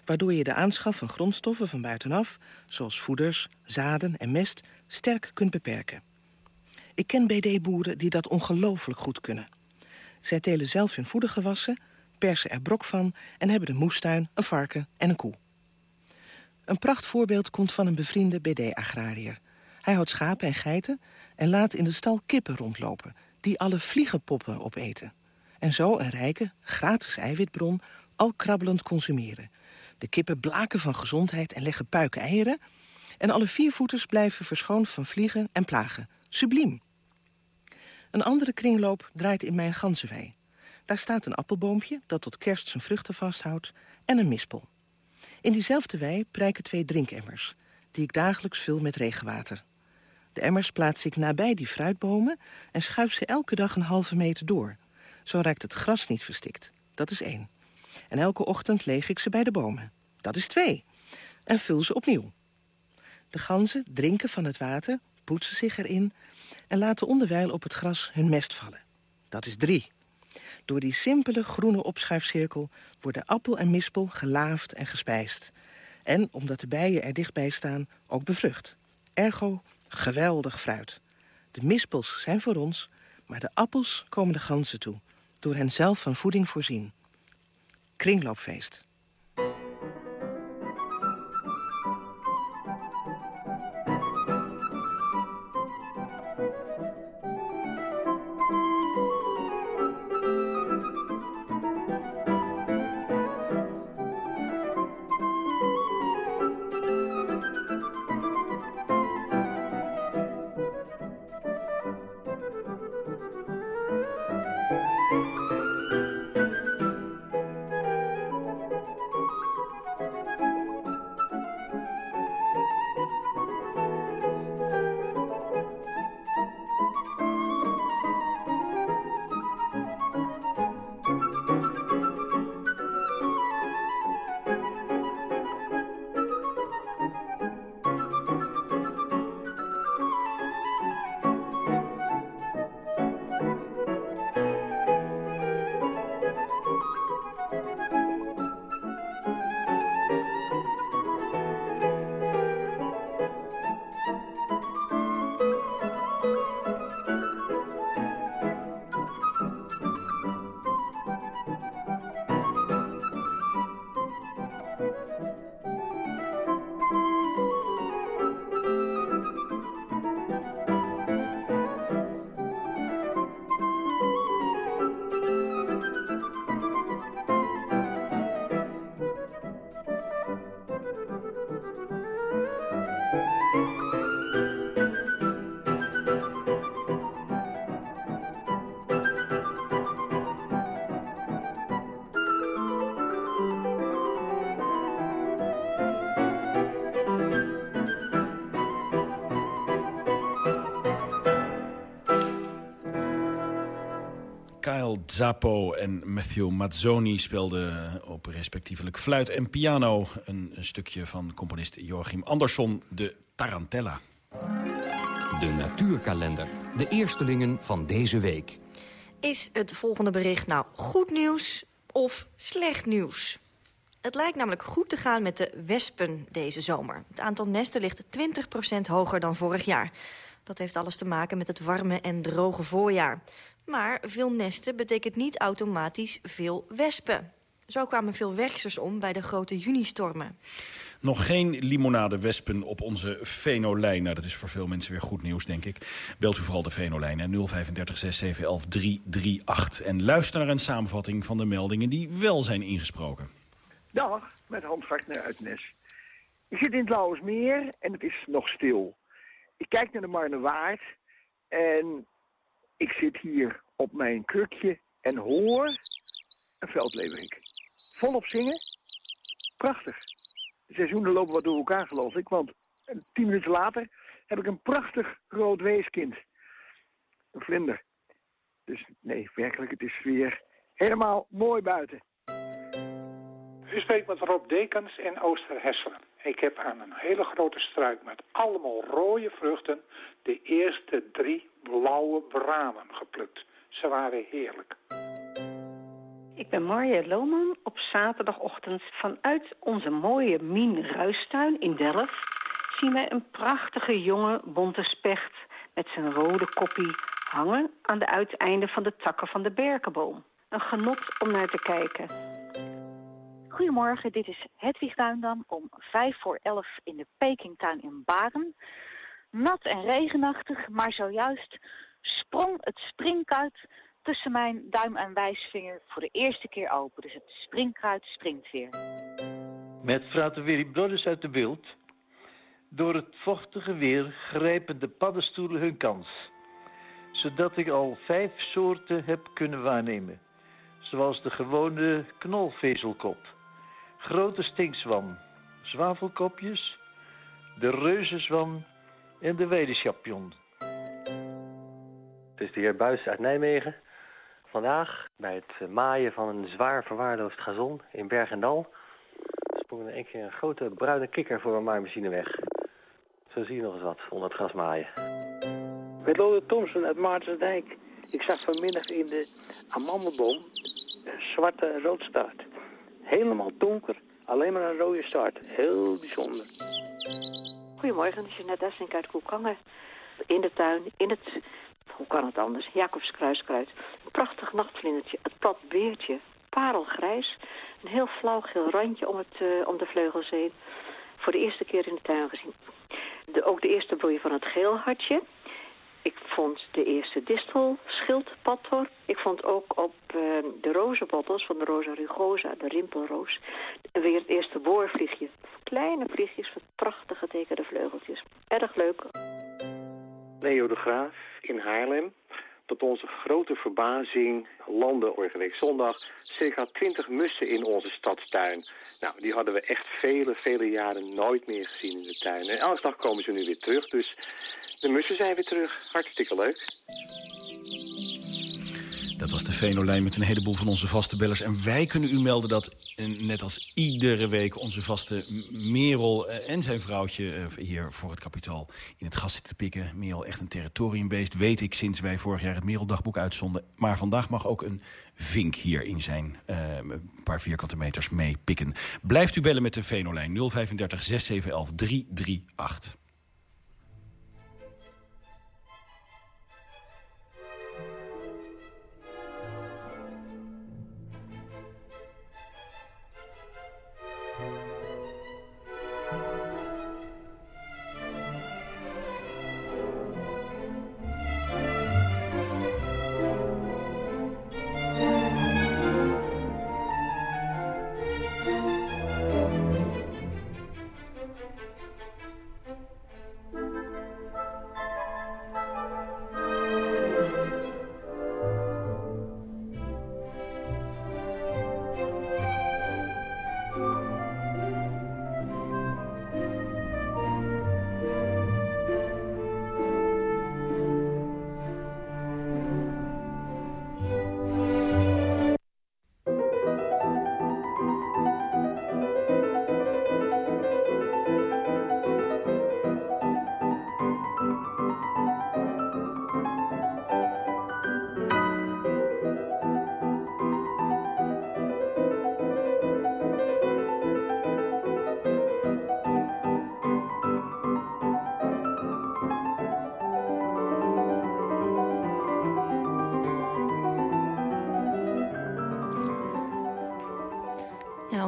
waardoor je de aanschaf van grondstoffen van buitenaf... zoals voeders, zaden en mest, sterk kunt beperken. Ik ken BD-boeren die dat ongelooflijk goed kunnen. Zij telen zelf hun voedergewassen, persen er brok van... en hebben een moestuin, een varken en een koe. Een prachtvoorbeeld komt van een bevriende BD-agrariër. Hij houdt schapen en geiten en laat in de stal kippen rondlopen... die alle vliegenpoppen opeten. En zo een rijke, gratis eiwitbron al krabbelend consumeren. De kippen blaken van gezondheid en leggen puiken eieren... en alle viervoeters blijven verschoond van vliegen en plagen. Subliem. Een andere kringloop draait in mijn ganzenwei. Daar staat een appelboompje dat tot kerst zijn vruchten vasthoudt... en een mispel. In diezelfde wei prijken twee drinkemmers... die ik dagelijks vul met regenwater. De emmers plaats ik nabij die fruitbomen... en schuif ze elke dag een halve meter door. Zo raakt het gras niet verstikt. Dat is één. En elke ochtend leeg ik ze bij de bomen. Dat is twee. En vul ze opnieuw. De ganzen drinken van het water, poetsen zich erin... en laten onderwijl op het gras hun mest vallen. Dat is drie. Door die simpele groene opschuifcirkel worden appel en mispel gelaafd en gespijsd. En, omdat de bijen er dichtbij staan, ook bevrucht. Ergo, geweldig fruit. De mispels zijn voor ons, maar de appels komen de ganzen toe. Door hen zelf van voeding voorzien. Kringloopfeest. Zappo en Matthew Mazzoni speelden op respectievelijk fluit en piano... een, een stukje van componist Joachim Andersson, de Tarantella. De natuurkalender. De eerstelingen van deze week. Is het volgende bericht nou goed nieuws of slecht nieuws? Het lijkt namelijk goed te gaan met de wespen deze zomer. Het aantal nesten ligt 20% hoger dan vorig jaar. Dat heeft alles te maken met het warme en droge voorjaar. Maar veel nesten betekent niet automatisch veel wespen. Zo kwamen veel werksters om bij de grote junistormen. Nog geen limonadewespen op onze Venolijn. Nou, dat is voor veel mensen weer goed nieuws, denk ik. Belt u vooral de Venolijn, 035 6711 338. En luister naar een samenvatting van de meldingen die wel zijn ingesproken. Dag, met Hans Varkner uit Nes. Ik zit in het Lauwersmeer en het is nog stil. Ik kijk naar de Marnewaard en ik zit hier op mijn krukje en hoor een veldleverik. Volop zingen. Prachtig. De seizoenen lopen wat door elkaar, geloof ik. Want tien minuten later heb ik een prachtig rood weeskind. Een vlinder. Dus nee, werkelijk, het is weer helemaal mooi buiten. U spreekt met Rob Dekens in Oosterhesselen. Ik heb aan een hele grote struik met allemaal rode vruchten de eerste drie blauwe bramen geplukt. Ze waren heerlijk. Ik ben Marja Lohman op zaterdagochtend vanuit onze mooie Mien Ruistuin in Delft... zien wij een prachtige jonge bonte specht met zijn rode koppie hangen... aan de uiteinden van de takken van de berkenboom. Een genot om naar te kijken. Goedemorgen, dit is Hedwig Duindam om vijf voor elf in de Pekingtuin in Baren. Nat en regenachtig, maar zojuist sprong het springkuit tussen mijn duim en wijsvinger voor de eerste keer open. Dus het springkruid springt weer. Met Frater Willy Brothers uit de beeld. Door het vochtige weer grijpen de paddenstoelen hun kans. Zodat ik al vijf soorten heb kunnen waarnemen. Zoals de gewone knolvezelkop, grote stinkzwam, zwavelkopjes, de reuzenzwam en de weidechapion. Het is de heer Buis uit Nijmegen. Vandaag, bij het maaien van een zwaar verwaarloosd gazon in Bergendal... sprong in één keer een grote bruine kikker voor een maaimachine weg. Zo zie je nog eens wat onder het gras maaien. Met Lode Thompson uit Maartensdijk. Ik zag vanmiddag in de amandelboom een zwarte roodstaart. Helemaal donker, alleen maar een rode staart. Heel bijzonder. Goedemorgen, Jeanette Essink uit Koekangen. In de tuin, in het, hoe kan het anders, Jacobskruiskruid. Een prachtig nachtvlindertje, het plat beertje, parelgrijs. Een heel flauw geel randje om, het, uh, om de vleugels heen. Voor de eerste keer in de tuin gezien. De, ook de eerste bloei van het geelhartje. Ik vond de eerste distel, schildpadtor. Ik vond ook op uh, de rozenbottels van de Rosa rugosa, de rimpelroos, weer het eerste boorvliegje. Kleine vliegjes met prachtige tekende vleugeltjes. Erg leuk. Leo de Graaf in Haarlem. Tot onze grote verbazing landden vorige week zondag circa 20 mussen in onze stadstuin. Nou, die hadden we echt vele, vele jaren nooit meer gezien in de tuin. En elke dag komen ze nu weer terug, dus de mussen zijn weer terug. Hartstikke leuk. Dat was de Venolijn met een heleboel van onze vaste bellers. En wij kunnen u melden dat, net als iedere week... onze vaste Merel en zijn vrouwtje hier voor het kapitaal in het gas zitten te pikken. Merel echt een territoriumbeest, weet ik sinds wij vorig jaar het Mereldagboek uitzonden. Maar vandaag mag ook een vink hier in zijn paar vierkante meters mee pikken. Blijft u bellen met de Venolijn 035 6711 338.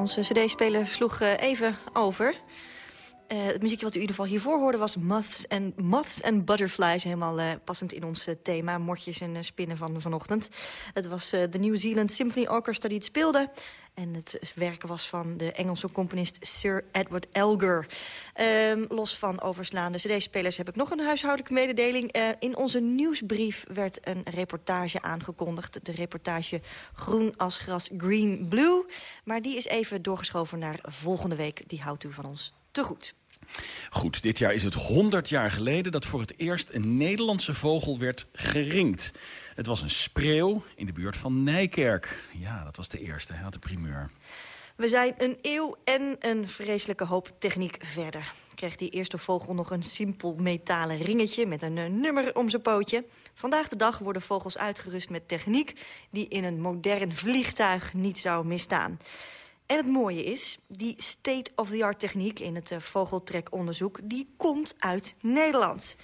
Onze cd-speler sloeg eh, even over. Uh, het muziekje wat u in ieder geval hiervoor hoorde was Moths and, Moths and Butterflies. Helemaal uh, passend in ons thema, motjes en spinnen van vanochtend. Het was de New Zealand Symphony Orchestra die het speelde. En het werken was van de Engelse componist Sir Edward Elgar. Ehm, los van overslaande cd-spelers heb ik nog een huishoudelijke mededeling. in onze nieuwsbrief werd een reportage aangekondigd. De reportage Groen als gras, Green Blue. Maar die is even doorgeschoven naar volgende week. Die houdt u van ons te goed. Goed, dit jaar is het 100 jaar geleden dat voor het eerst een Nederlandse vogel werd geringd. Het was een spreeuw in de buurt van Nijkerk. Ja, dat was de eerste, hij had de primeur. We zijn een eeuw en een vreselijke hoop techniek verder. Kreeg die eerste vogel nog een simpel metalen ringetje met een eh, nummer om zijn pootje. Vandaag de dag worden vogels uitgerust met techniek die in een modern vliegtuig niet zou misstaan. En het mooie is, die state-of-the-art techniek in het uh, vogeltrekonderzoek... die komt uit Nederland.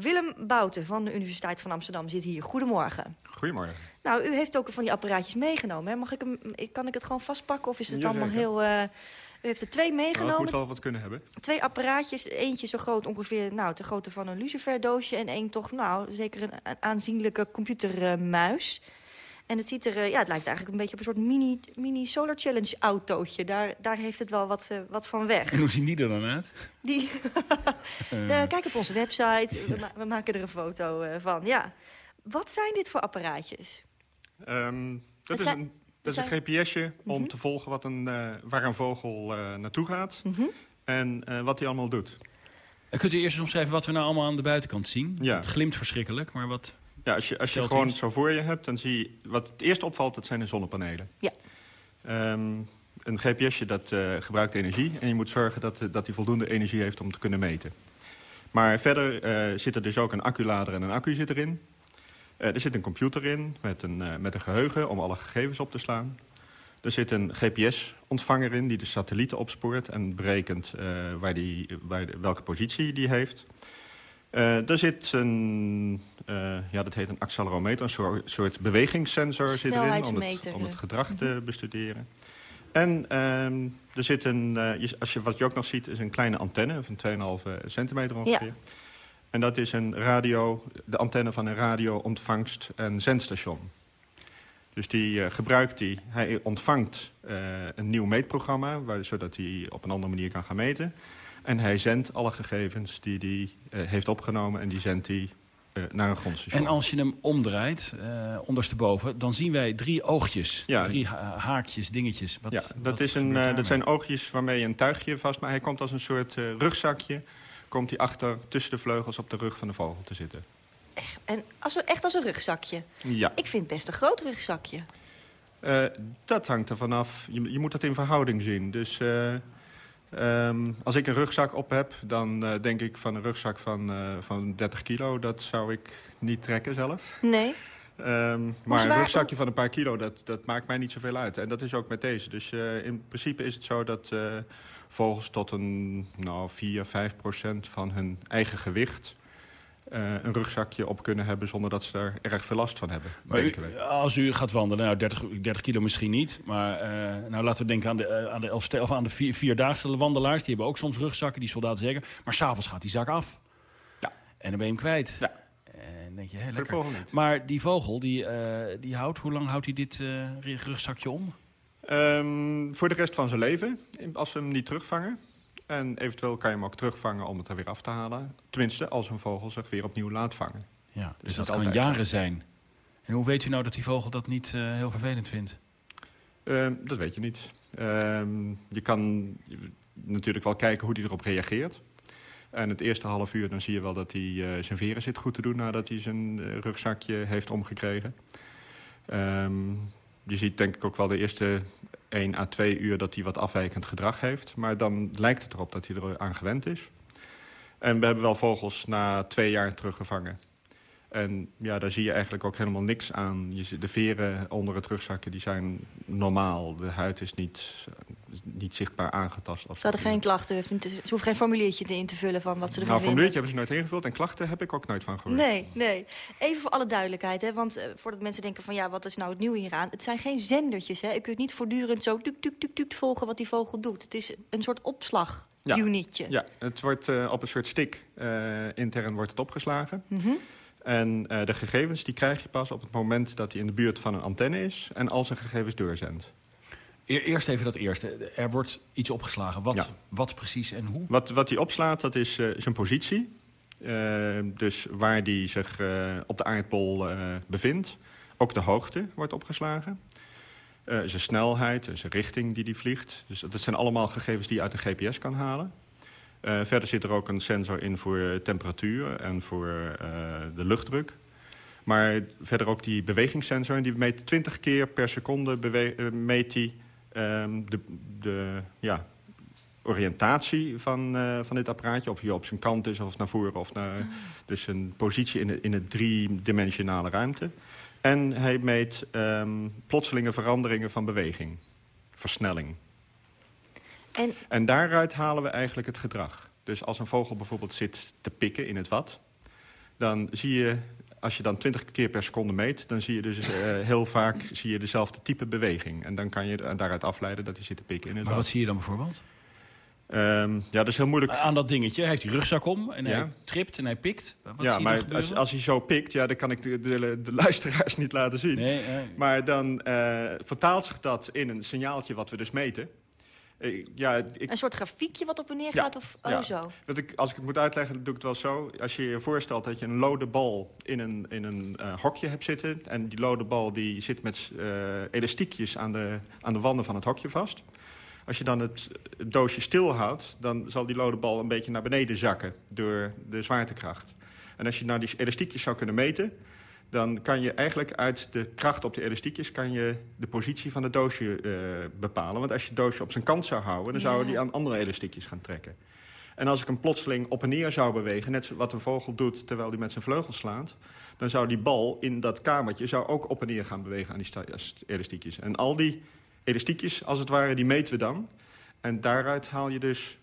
Willem Bouten van de Universiteit van Amsterdam zit hier. Goedemorgen. Goedemorgen. Nou, u heeft ook van die apparaatjes meegenomen. Hè? Mag ik hem, kan ik het gewoon vastpakken of is het allemaal heel... Uh, u heeft er twee meegenomen. Nou, moet wel wat kunnen hebben. Twee apparaatjes. Eentje zo groot ongeveer, nou, te grootte van een luciferdoosje. En één toch, nou, zeker een, een aanzienlijke computermuis. Uh, en het ziet er, eh, ja, het lijkt eigenlijk een beetje op een soort mini, mini Solar Challenge autootje. Daar, daar heeft het wel wat, uh, wat van weg. En hoe zien die er dan uit? Die, uh. kijk op onze website, we, ma we, maken er een foto van. Ja. Wat zijn dit voor apparaatjes? Um, dat is een, dat is een GPSje om mm -hmm. te volgen wat een, waar een vogel naartoe gaat. Mm -hmm. En wat hij allemaal doet. Kunt u eerst eens omschrijven wat we nou allemaal aan de buitenkant zien? Ja. Het glimt verschrikkelijk, maar wat... Ja, als je, als je gewoon het zo voor je hebt, dan zie je... Wat het eerst opvalt, dat zijn de zonnepanelen. Ja. Um, een GPSje dat uh, gebruikt energie. En je moet zorgen dat, uh, dat hij voldoende energie heeft om te kunnen meten. Maar verder uh, zit er dus ook een acculader en een accu zit erin. er zit een computer in met een, met een geheugen om alle gegevens op te slaan. Er zit een GPS-ontvanger in die de satellieten opspoort... en berekent waar die, waar, welke positie die heeft. Uh, er zit een, uh, ja, dat heet een accelerometer, een soort, soort bewegingssensor zit erin om het, om het gedrag te mhm. bestuderen. En uh, er zit een, uh, als je, wat je ook nog ziet, is een kleine antenne van 2,5 centimeter ongeveer. Ja. En dat is een radio, de antenne van een radio-ontvangst- en zendstation. Dus die gebruikt hij, hij ontvangt een nieuw meetprogramma, waar, zodat hij op een andere manier kan gaan meten. En hij zendt alle gegevens die hij uh, heeft opgenomen en die zendt hij uh, naar een grondstation. En als je hem omdraait, uh, ondersteboven, dan zien wij drie oogjes. Ja. Drie ha haakjes, dingetjes. Wat, ja, dat, wat is een, dat zijn oogjes waarmee je een tuigje vastmaakt. Hij komt als een soort rugzakje. Komt hij achter tussen de vleugels op de rug van de vogel te zitten. Echt, en als, echt als een rugzakje? Ja. Ik vind het best een groot rugzakje. dat hangt er vanaf. Je, je moet dat in verhouding zien. Dus Um, als ik een rugzak op heb, dan uh, denk ik van een rugzak van, uh, van 30 kilo. Dat zou ik niet trekken zelf. Nee. Um, maar een rugzakje van een paar kilo, dat, dat maakt mij niet zoveel uit. En dat is ook met deze. Dus uh, in principe is het zo dat vogels tot een nou, 4, 5 procent van hun eigen gewicht een rugzakje op kunnen hebben... zonder dat ze er erg veel last van hebben, maar u, Als u gaat wandelen, nou 30, 30 kilo misschien niet... maar uh, nou, laten we denken aan de, uh, aan de, elfste, of aan de vier, vierdaagse wandelaars. Die hebben ook soms rugzakken, die soldaten zeggen. Maar s'avonds gaat die zak af. Ja. En dan ben je hem kwijt. Ja. En denk je, hé, lekker. Maar die vogel, die, die houdt, hoe lang houdt hij dit rugzakje om? Um, voor de rest van zijn leven, als we hem niet terugvangen. En eventueel kan je hem ook terugvangen om het er weer af te halen. Tenminste, als een vogel zich weer opnieuw laat vangen. Ja, dus, dat, kan jaren zijn. En hoe weet u nou dat die vogel dat niet uh, heel vervelend vindt? Uh, dat weet je niet. Uh, je kan natuurlijk wel kijken hoe hij erop reageert. En het eerste half uur dan zie je wel dat hij uh, zijn veren zit goed te doen... nadat hij zijn uh, rugzakje heeft omgekregen. Ehm, je ziet denk ik ook wel de eerste 1 à 2 uur dat hij wat afwijkend gedrag heeft. Maar dan lijkt het erop dat hij er aan gewend is. En we hebben wel vogels na twee jaar teruggevangen. En ja, daar zie je eigenlijk ook helemaal niks aan. Je, de veren onder het rugzakje die zijn normaal. De huid is niet, niet zichtbaar aangetast. Ze hadden geen klachten, ze hoeven geen formuliertje in te vullen van wat ze ervan nou, vinden. formuliertje hebben ze nooit ingevuld en klachten heb ik ook nooit van gehoord. Nee, nee. Even voor alle duidelijkheid, hè, want uh, voordat mensen denken van ja, wat is nou het nieuwe hieraan? Het zijn geen zendertjes, hè. Je kunt niet voortdurend zo tuk, tuk, tuk, tuk volgen wat die vogel doet. Het is een soort opslagunitje. Ja, ja, het wordt uh, op een soort stick uh, intern wordt het opgeslagen. Mm -hmm. En uh, de gegevens die krijg je pas op het moment dat hij in de buurt van een antenne is... en al zijn gegevens doorzendt. Eerst even dat eerste. Er wordt iets opgeslagen. Wat, ja. wat precies en hoe? Wat, wat hij opslaat, dat is uh, zijn positie. Uh, dus waar hij zich op de aardbol bevindt. Ook de hoogte wordt opgeslagen. zijn snelheid, zijn richting die hij vliegt. Dus dat zijn allemaal gegevens die je uit een GPS kan halen. Uh, verder zit er ook een sensor in voor temperatuur en voor uh, de luchtdruk. Maar verder ook die bewegingssensor. En die meet 20 keer per seconde meet die um, de, de ja, oriëntatie van, van dit apparaatje. Of hij op zijn kant is of naar voren. Of naar, mm. Dus een positie in, de, in een driedimensionale ruimte. En hij meet um, plotselinge veranderingen van beweging. Versnelling. En... en daaruit halen we eigenlijk het gedrag. Dus als een vogel bijvoorbeeld zit te pikken in het wat... dan zie je, als je dan 20 keer per seconde meet... dan zie je dus uh, heel vaak zie je dezelfde type beweging. En dan kan je daaruit afleiden dat hij zit te pikken in het maar wat. wat zie je dan bijvoorbeeld? Um, ja, dat is heel moeilijk. Aan dat dingetje, hij heeft die rugzak om en ja. hij tript en hij pikt. Wat ja, zie je maar als, als, hij zo pikt, ja, dan kan ik de, de, de luisteraars niet laten zien. Nee, nee. Maar dan uh, vertaalt zich dat in een signaaltje wat we dus meten. Ja, ik... Een soort grafiekje wat op en neer gaat? Ja, of oh, ja. zo? Dat ik, als ik het moet uitleggen, doe ik het wel zo. Als je je voorstelt dat je een lode bal in een, in een uh, hokje hebt zitten... en die lode bal die zit met uh, elastiekjes aan de, aan de wanden van het hokje vast. Als je dan het, het doosje stilhoudt, dan zal die lode bal een beetje naar beneden zakken... door de zwaartekracht. En als je nou die elastiekjes zou kunnen meten dan kan je eigenlijk uit de kracht op de elastiekjes... kan je de positie van het doosje uh, bepalen. Want als je het doosje op zijn kant zou houden... dan zouden die aan andere elastiekjes gaan trekken. En als ik hem plotseling op en neer zou bewegen... net wat een vogel doet terwijl hij met zijn vleugels slaat... dan zou die bal in dat kamertje zou ook op en neer gaan bewegen aan die elastiekjes. En al die elastiekjes, als het ware, die meten we dan. En daaruit haal je dus,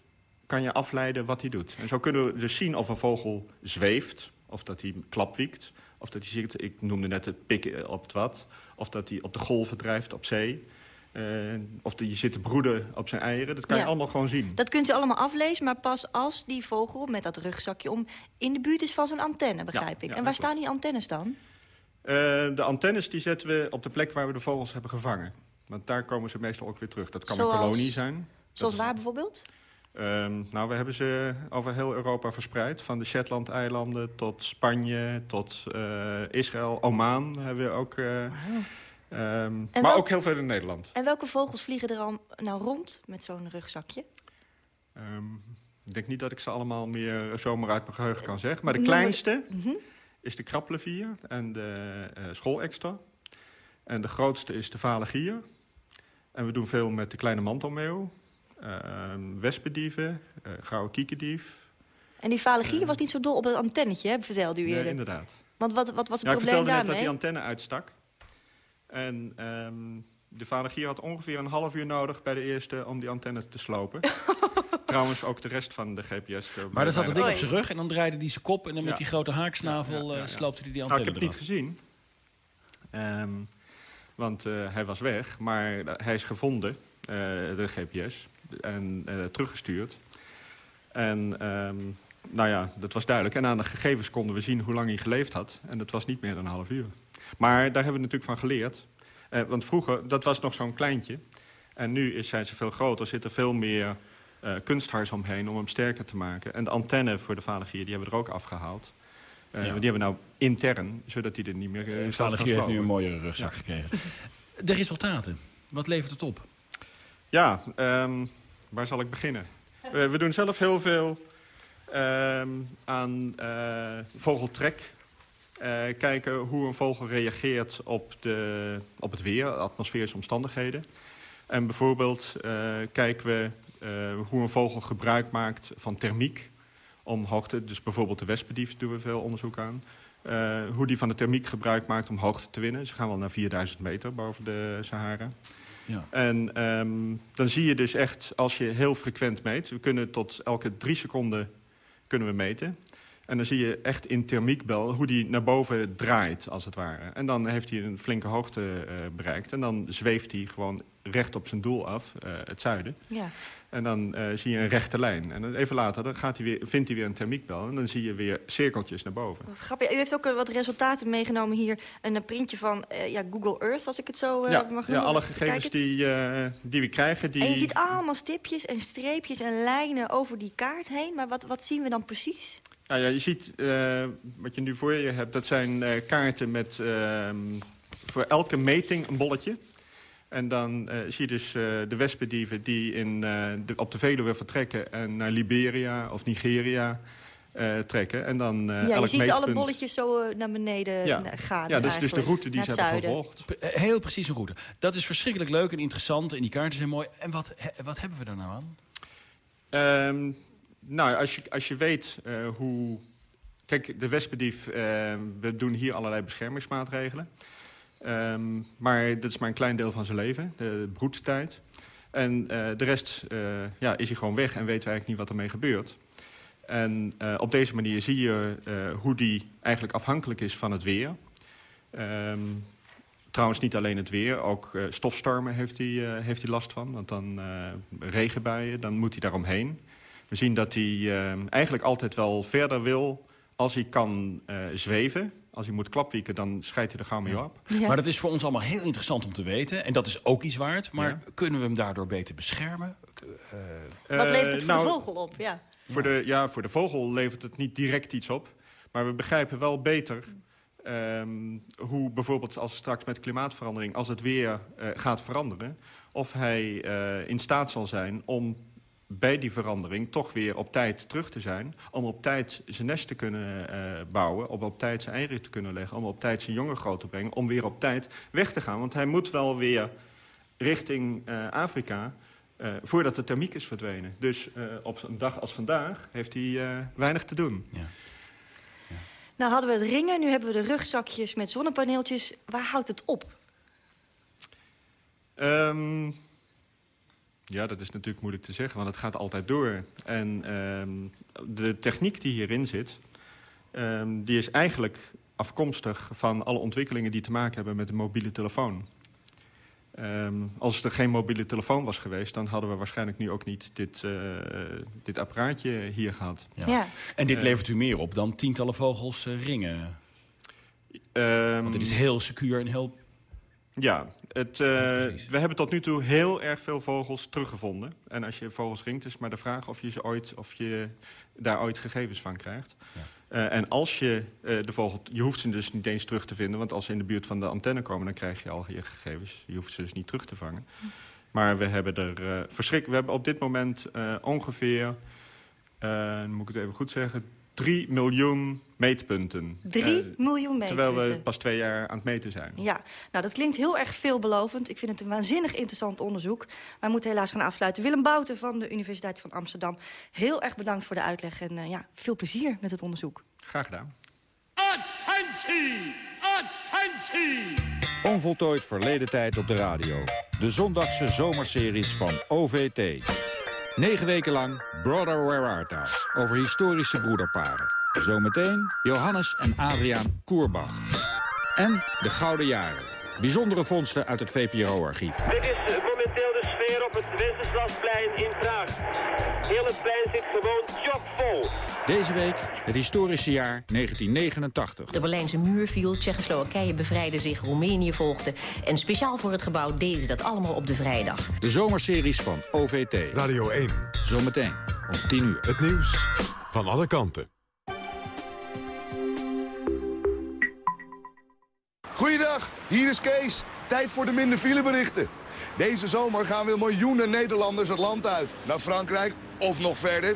kan je afleiden wat hij doet. En zo kunnen we dus zien of een vogel zweeft... of dat hij klapwiekt... Of dat hij zit, ik noemde net het pikken op het wat. Of dat hij op de golven drijft op zee. Uh, of dat je zit te broeden op zijn eieren. Dat kan Ja. je allemaal gewoon zien. Dat kunt u allemaal aflezen, maar pas als die vogel met dat rugzakje om... in de buurt is van zo'n antenne, begrijp ik. ja, en waar staan die antennes dan? Uh, de antennes die zetten we op de plek waar we de vogels hebben gevangen. Want daar komen ze meestal ook weer terug. Dat kan Zoals- een kolonie zijn. Zoals waar bijvoorbeeld? Ehm, nou, we hebben ze over heel Europa verspreid. Van de Shetland-eilanden tot Spanje, tot eh, Israël, Oman hebben we ook. ehm, maar ook heel veel in Nederland. En welke vogels vliegen er al nou rond met zo'n rugzakje? Ehm, ik denk niet dat ik ze allemaal meer zomaar uit mijn geheugen kan zeggen. Maar de kleinste Mhm. is de kraplevier en de uh, schoolextra. En de grootste is de vale gier. En we doen veel met de kleine mantelmeeuw. Ehm, wespendieven, eh grauwe kiekendief. En die vale gier was niet zo dol op het antennetje, hè, vertelde u eerder. inderdaad. Want wat, wat was het Ja, ik probleem vertelde net dat daarmee? die antenne uitstak. En ehm, de vader Gier had ongeveer een half uur nodig bij de eerste om die antenne te slopen. Trouwens ook de rest van de GPS. eh, Maar er zat een ding op zijn rug en dan draaide hij zijn kop... en dan met Ja. die grote haaksnavel Ja, ja, ja, eh, ja. sloopte hij die Nou, antenne ik heb het niet gezien. Ehm, want eh, hij was weg, maar hij is gevonden, de GPS, en eh, teruggestuurd. En ehm, nou ja, dat was duidelijk. En aan de gegevens konden we zien hoe lang hij geleefd had. En dat was niet meer dan een half uur. Maar daar hebben we natuurlijk van geleerd. Eh, want vroeger, dat was nog zo'n kleintje. En nu is, zijn ze veel groter, zit er veel meer eh kunsthars omheen om hem sterker te maken. En de antenne voor de vadergier, die hebben we er ook afgehaald. Eh, Ja. Die hebben we nou intern, zodat hij er niet meer uh, zelf Vader kan Gier heeft nu een mooiere rugzak Ja. gekregen. De resultaten, wat levert het op? Ja, ehm, waar zal ik beginnen? We, we doen zelf heel veel ehm, aan eh, vogeltrek. Eh, kijken hoe een vogel reageert op, de, op het weer, atmosferische omstandigheden. En bijvoorbeeld eh, kijken we eh, hoe een vogel gebruik maakt van thermiek om hoogte. Dus bijvoorbeeld de wespendief doen we veel onderzoek aan. Eh, hoe die van de thermiek gebruik maakt om hoogte te winnen. Ze gaan wel naar 4000 meter boven de Sahara. En ehm, dan zie je dus echt, als je heel frequent meet... we kunnen tot elke drie seconden kunnen we meten... En dan zie je echt in thermiekbel hoe die naar boven draait, als het ware. En dan heeft hij een flinke hoogte uh, bereikt. En dan zweeft hij gewoon recht op zijn doel af, uh, het zuiden. Ja. En dan uh, zie je een rechte lijn. En even later dan gaat hij weer, vindt hij weer een thermiekbel. En dan zie je weer cirkeltjes naar boven. Wat grappig. U heeft ook wat resultaten meegenomen hier. Een printje van ja, Google Earth, als ik het zo ja, mag noemen. Ja, alle gegevens die, die we krijgen. Die... En je ziet allemaal stipjes en streepjes en lijnen over die kaart heen. Maar wat, wat zien we dan precies? Nou ja, je ziet, uh, wat je nu voor je hebt, dat zijn uh, kaarten met uh, voor elke meting een bolletje. En dan zie je dus de wespendieven die in, de, op de Veluwe vertrekken en naar Liberia of Nigeria trekken. En dan, ja, je elk ziet meetpunt... alle bolletjes zo naar beneden ja. gaan. Ja, dus, dus de route die ze hebben gevolgd. Heel precies een route. Dat is verschrikkelijk leuk en interessant en die kaarten zijn mooi. En wat, wat hebben we er nou aan? Um, nou, als je, als je weet uh, hoe... Kijk, de wespendief, uh, we doen hier allerlei beschermingsmaatregelen. Um, maar dat is maar een klein deel van zijn leven, de broedtijd. En uh, de rest ja, is hij gewoon weg en weten we eigenlijk niet wat ermee gebeurt. En op deze manier zie je hoe die eigenlijk afhankelijk is van het weer. Um, trouwens niet alleen het weer, ook stofstormen heeft hij, heeft hij last van. Want dan regenbuien, dan moet hij daaromheen. We zien dat hij uh, eigenlijk altijd wel verder wil als hij kan uh, zweven. Als hij moet klapwieken, dan scheidt hij er gauw mee op. Ja. Maar dat is voor ons allemaal heel interessant om te weten. En dat is ook iets waard. Maar Ja. kunnen we hem daardoor beter beschermen? Uh, Wat levert het voor nou, de vogel op? Ja. Voor de, ja, voor de vogel levert het niet direct iets op. Maar we begrijpen wel beter ehm, hoe bijvoorbeeld als straks met klimaatverandering... als het weer eh, gaat veranderen... of hij eh, in staat zal zijn om bij die verandering toch weer op tijd terug te zijn... om op tijd zijn nest te kunnen eh, bouwen, om op tijd zijn eieren te kunnen leggen... om op tijd zijn jongen groot te brengen, om weer op tijd weg te gaan. Want hij moet wel weer richting eh, Afrika eh, voordat de thermiek is verdwenen. Dus eh, op een dag als vandaag heeft hij eh, weinig te doen. Nou hadden we het ringen, nu hebben we de rugzakjes met zonnepaneeltjes. Waar houdt het op? Ehm, ja, dat is natuurlijk moeilijk te zeggen, want het gaat altijd door. En ehm, de techniek die hierin zit, ehm, die is eigenlijk afkomstig van alle ontwikkelingen die te maken hebben met de mobiele telefoon. Ehm, als er geen mobiele telefoon was geweest, dan hadden we waarschijnlijk nu ook niet dit, eh, dit apparaatje hier gehad. Ja. En dit Eh, levert u meer op dan tientallen vogels eh, ringen? Ehm, Want het is heel secuur en heel... Ja, het, eh, we hebben tot nu toe heel erg veel vogels teruggevonden. En als je vogels ringt, is maar de vraag of je, ze ooit, of je daar ooit gegevens van krijgt. Eh, en als je eh, de vogel... Je hoeft ze dus niet eens terug te vinden. Want als ze in de buurt van de antenne komen, dan krijg je al je gegevens. Je hoeft ze dus niet terug te vangen. Maar we hebben er eh verschrik... We hebben op dit moment eh, ongeveer... moet ik het even goed zeggen... 3 miljoen meetpunten. Drie Eh, miljoen Terwijl we meetpunten. pas twee jaar aan het meten zijn. Ja, nou dat klinkt heel erg veelbelovend. Ik vind het een waanzinnig interessant onderzoek. Maar we moeten helaas gaan afsluiten. Willem Bouten van de Universiteit van Amsterdam. Heel erg bedankt voor de uitleg en eh, ja, veel plezier met het onderzoek. Graag gedaan. Attentie! Attentie! Onvoltooid verleden tijd op de radio. De zondagse zomerseries van OVT. Negen weken lang Brother Where Art Thou? Over historische broederparen. Zometeen Johannes en Adriaan Koerbach. En de Gouden Jaren. Bijzondere vondsten uit het VPRO-archief. Dit is momenteel de sfeer op het Wenceslasplein in Praag. Heel het plein zit gewoon. Deze week het historische jaar 1989. De Berlijnse muur viel, Tsjechoslowakije bevrijdde zich, Roemenië volgde. En speciaal voor het gebouw deden ze dat allemaal op de vrijdag. De zomerseries van OVT. Radio 1. Zometeen om 10 uur. Het nieuws van alle kanten. Goeiedag, hier is Kees. Tijd voor de minder fileberichten. Deze zomer gaan weer miljoenen Nederlanders het land uit. Naar Frankrijk of nog verder.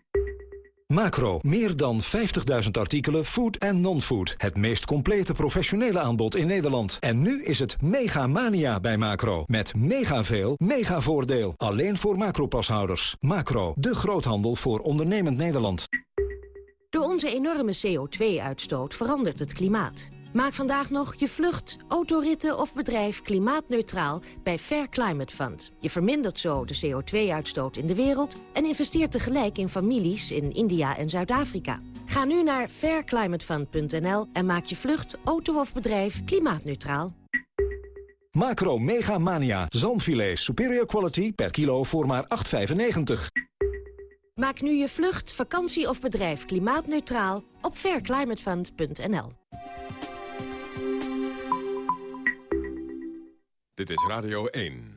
Macro, meer dan 50.000 artikelen, food en non-food. Het meest complete professionele aanbod in Nederland. En nu is het mega mania bij Macro. Met mega veel, mega voordeel. Alleen voor Macro-pashouders. Macro, de groothandel voor ondernemend Nederland. Door onze enorme CO2-uitstoot verandert het klimaat. Maak vandaag nog je vlucht, autoritten of bedrijf klimaatneutraal bij Fair Climate Fund. Je vermindert zo de CO2-uitstoot in de wereld en investeert tegelijk in families in India en Zuid-Afrika. Ga nu naar fairclimatefund.nl en maak je vlucht, auto of bedrijf klimaatneutraal. Macro Mega Mania. Zalmfilet superior quality per kilo voor maar 8,95. Maak nu je vlucht, vakantie of bedrijf klimaatneutraal op fairclimatefund.nl. Dit is Radio 1.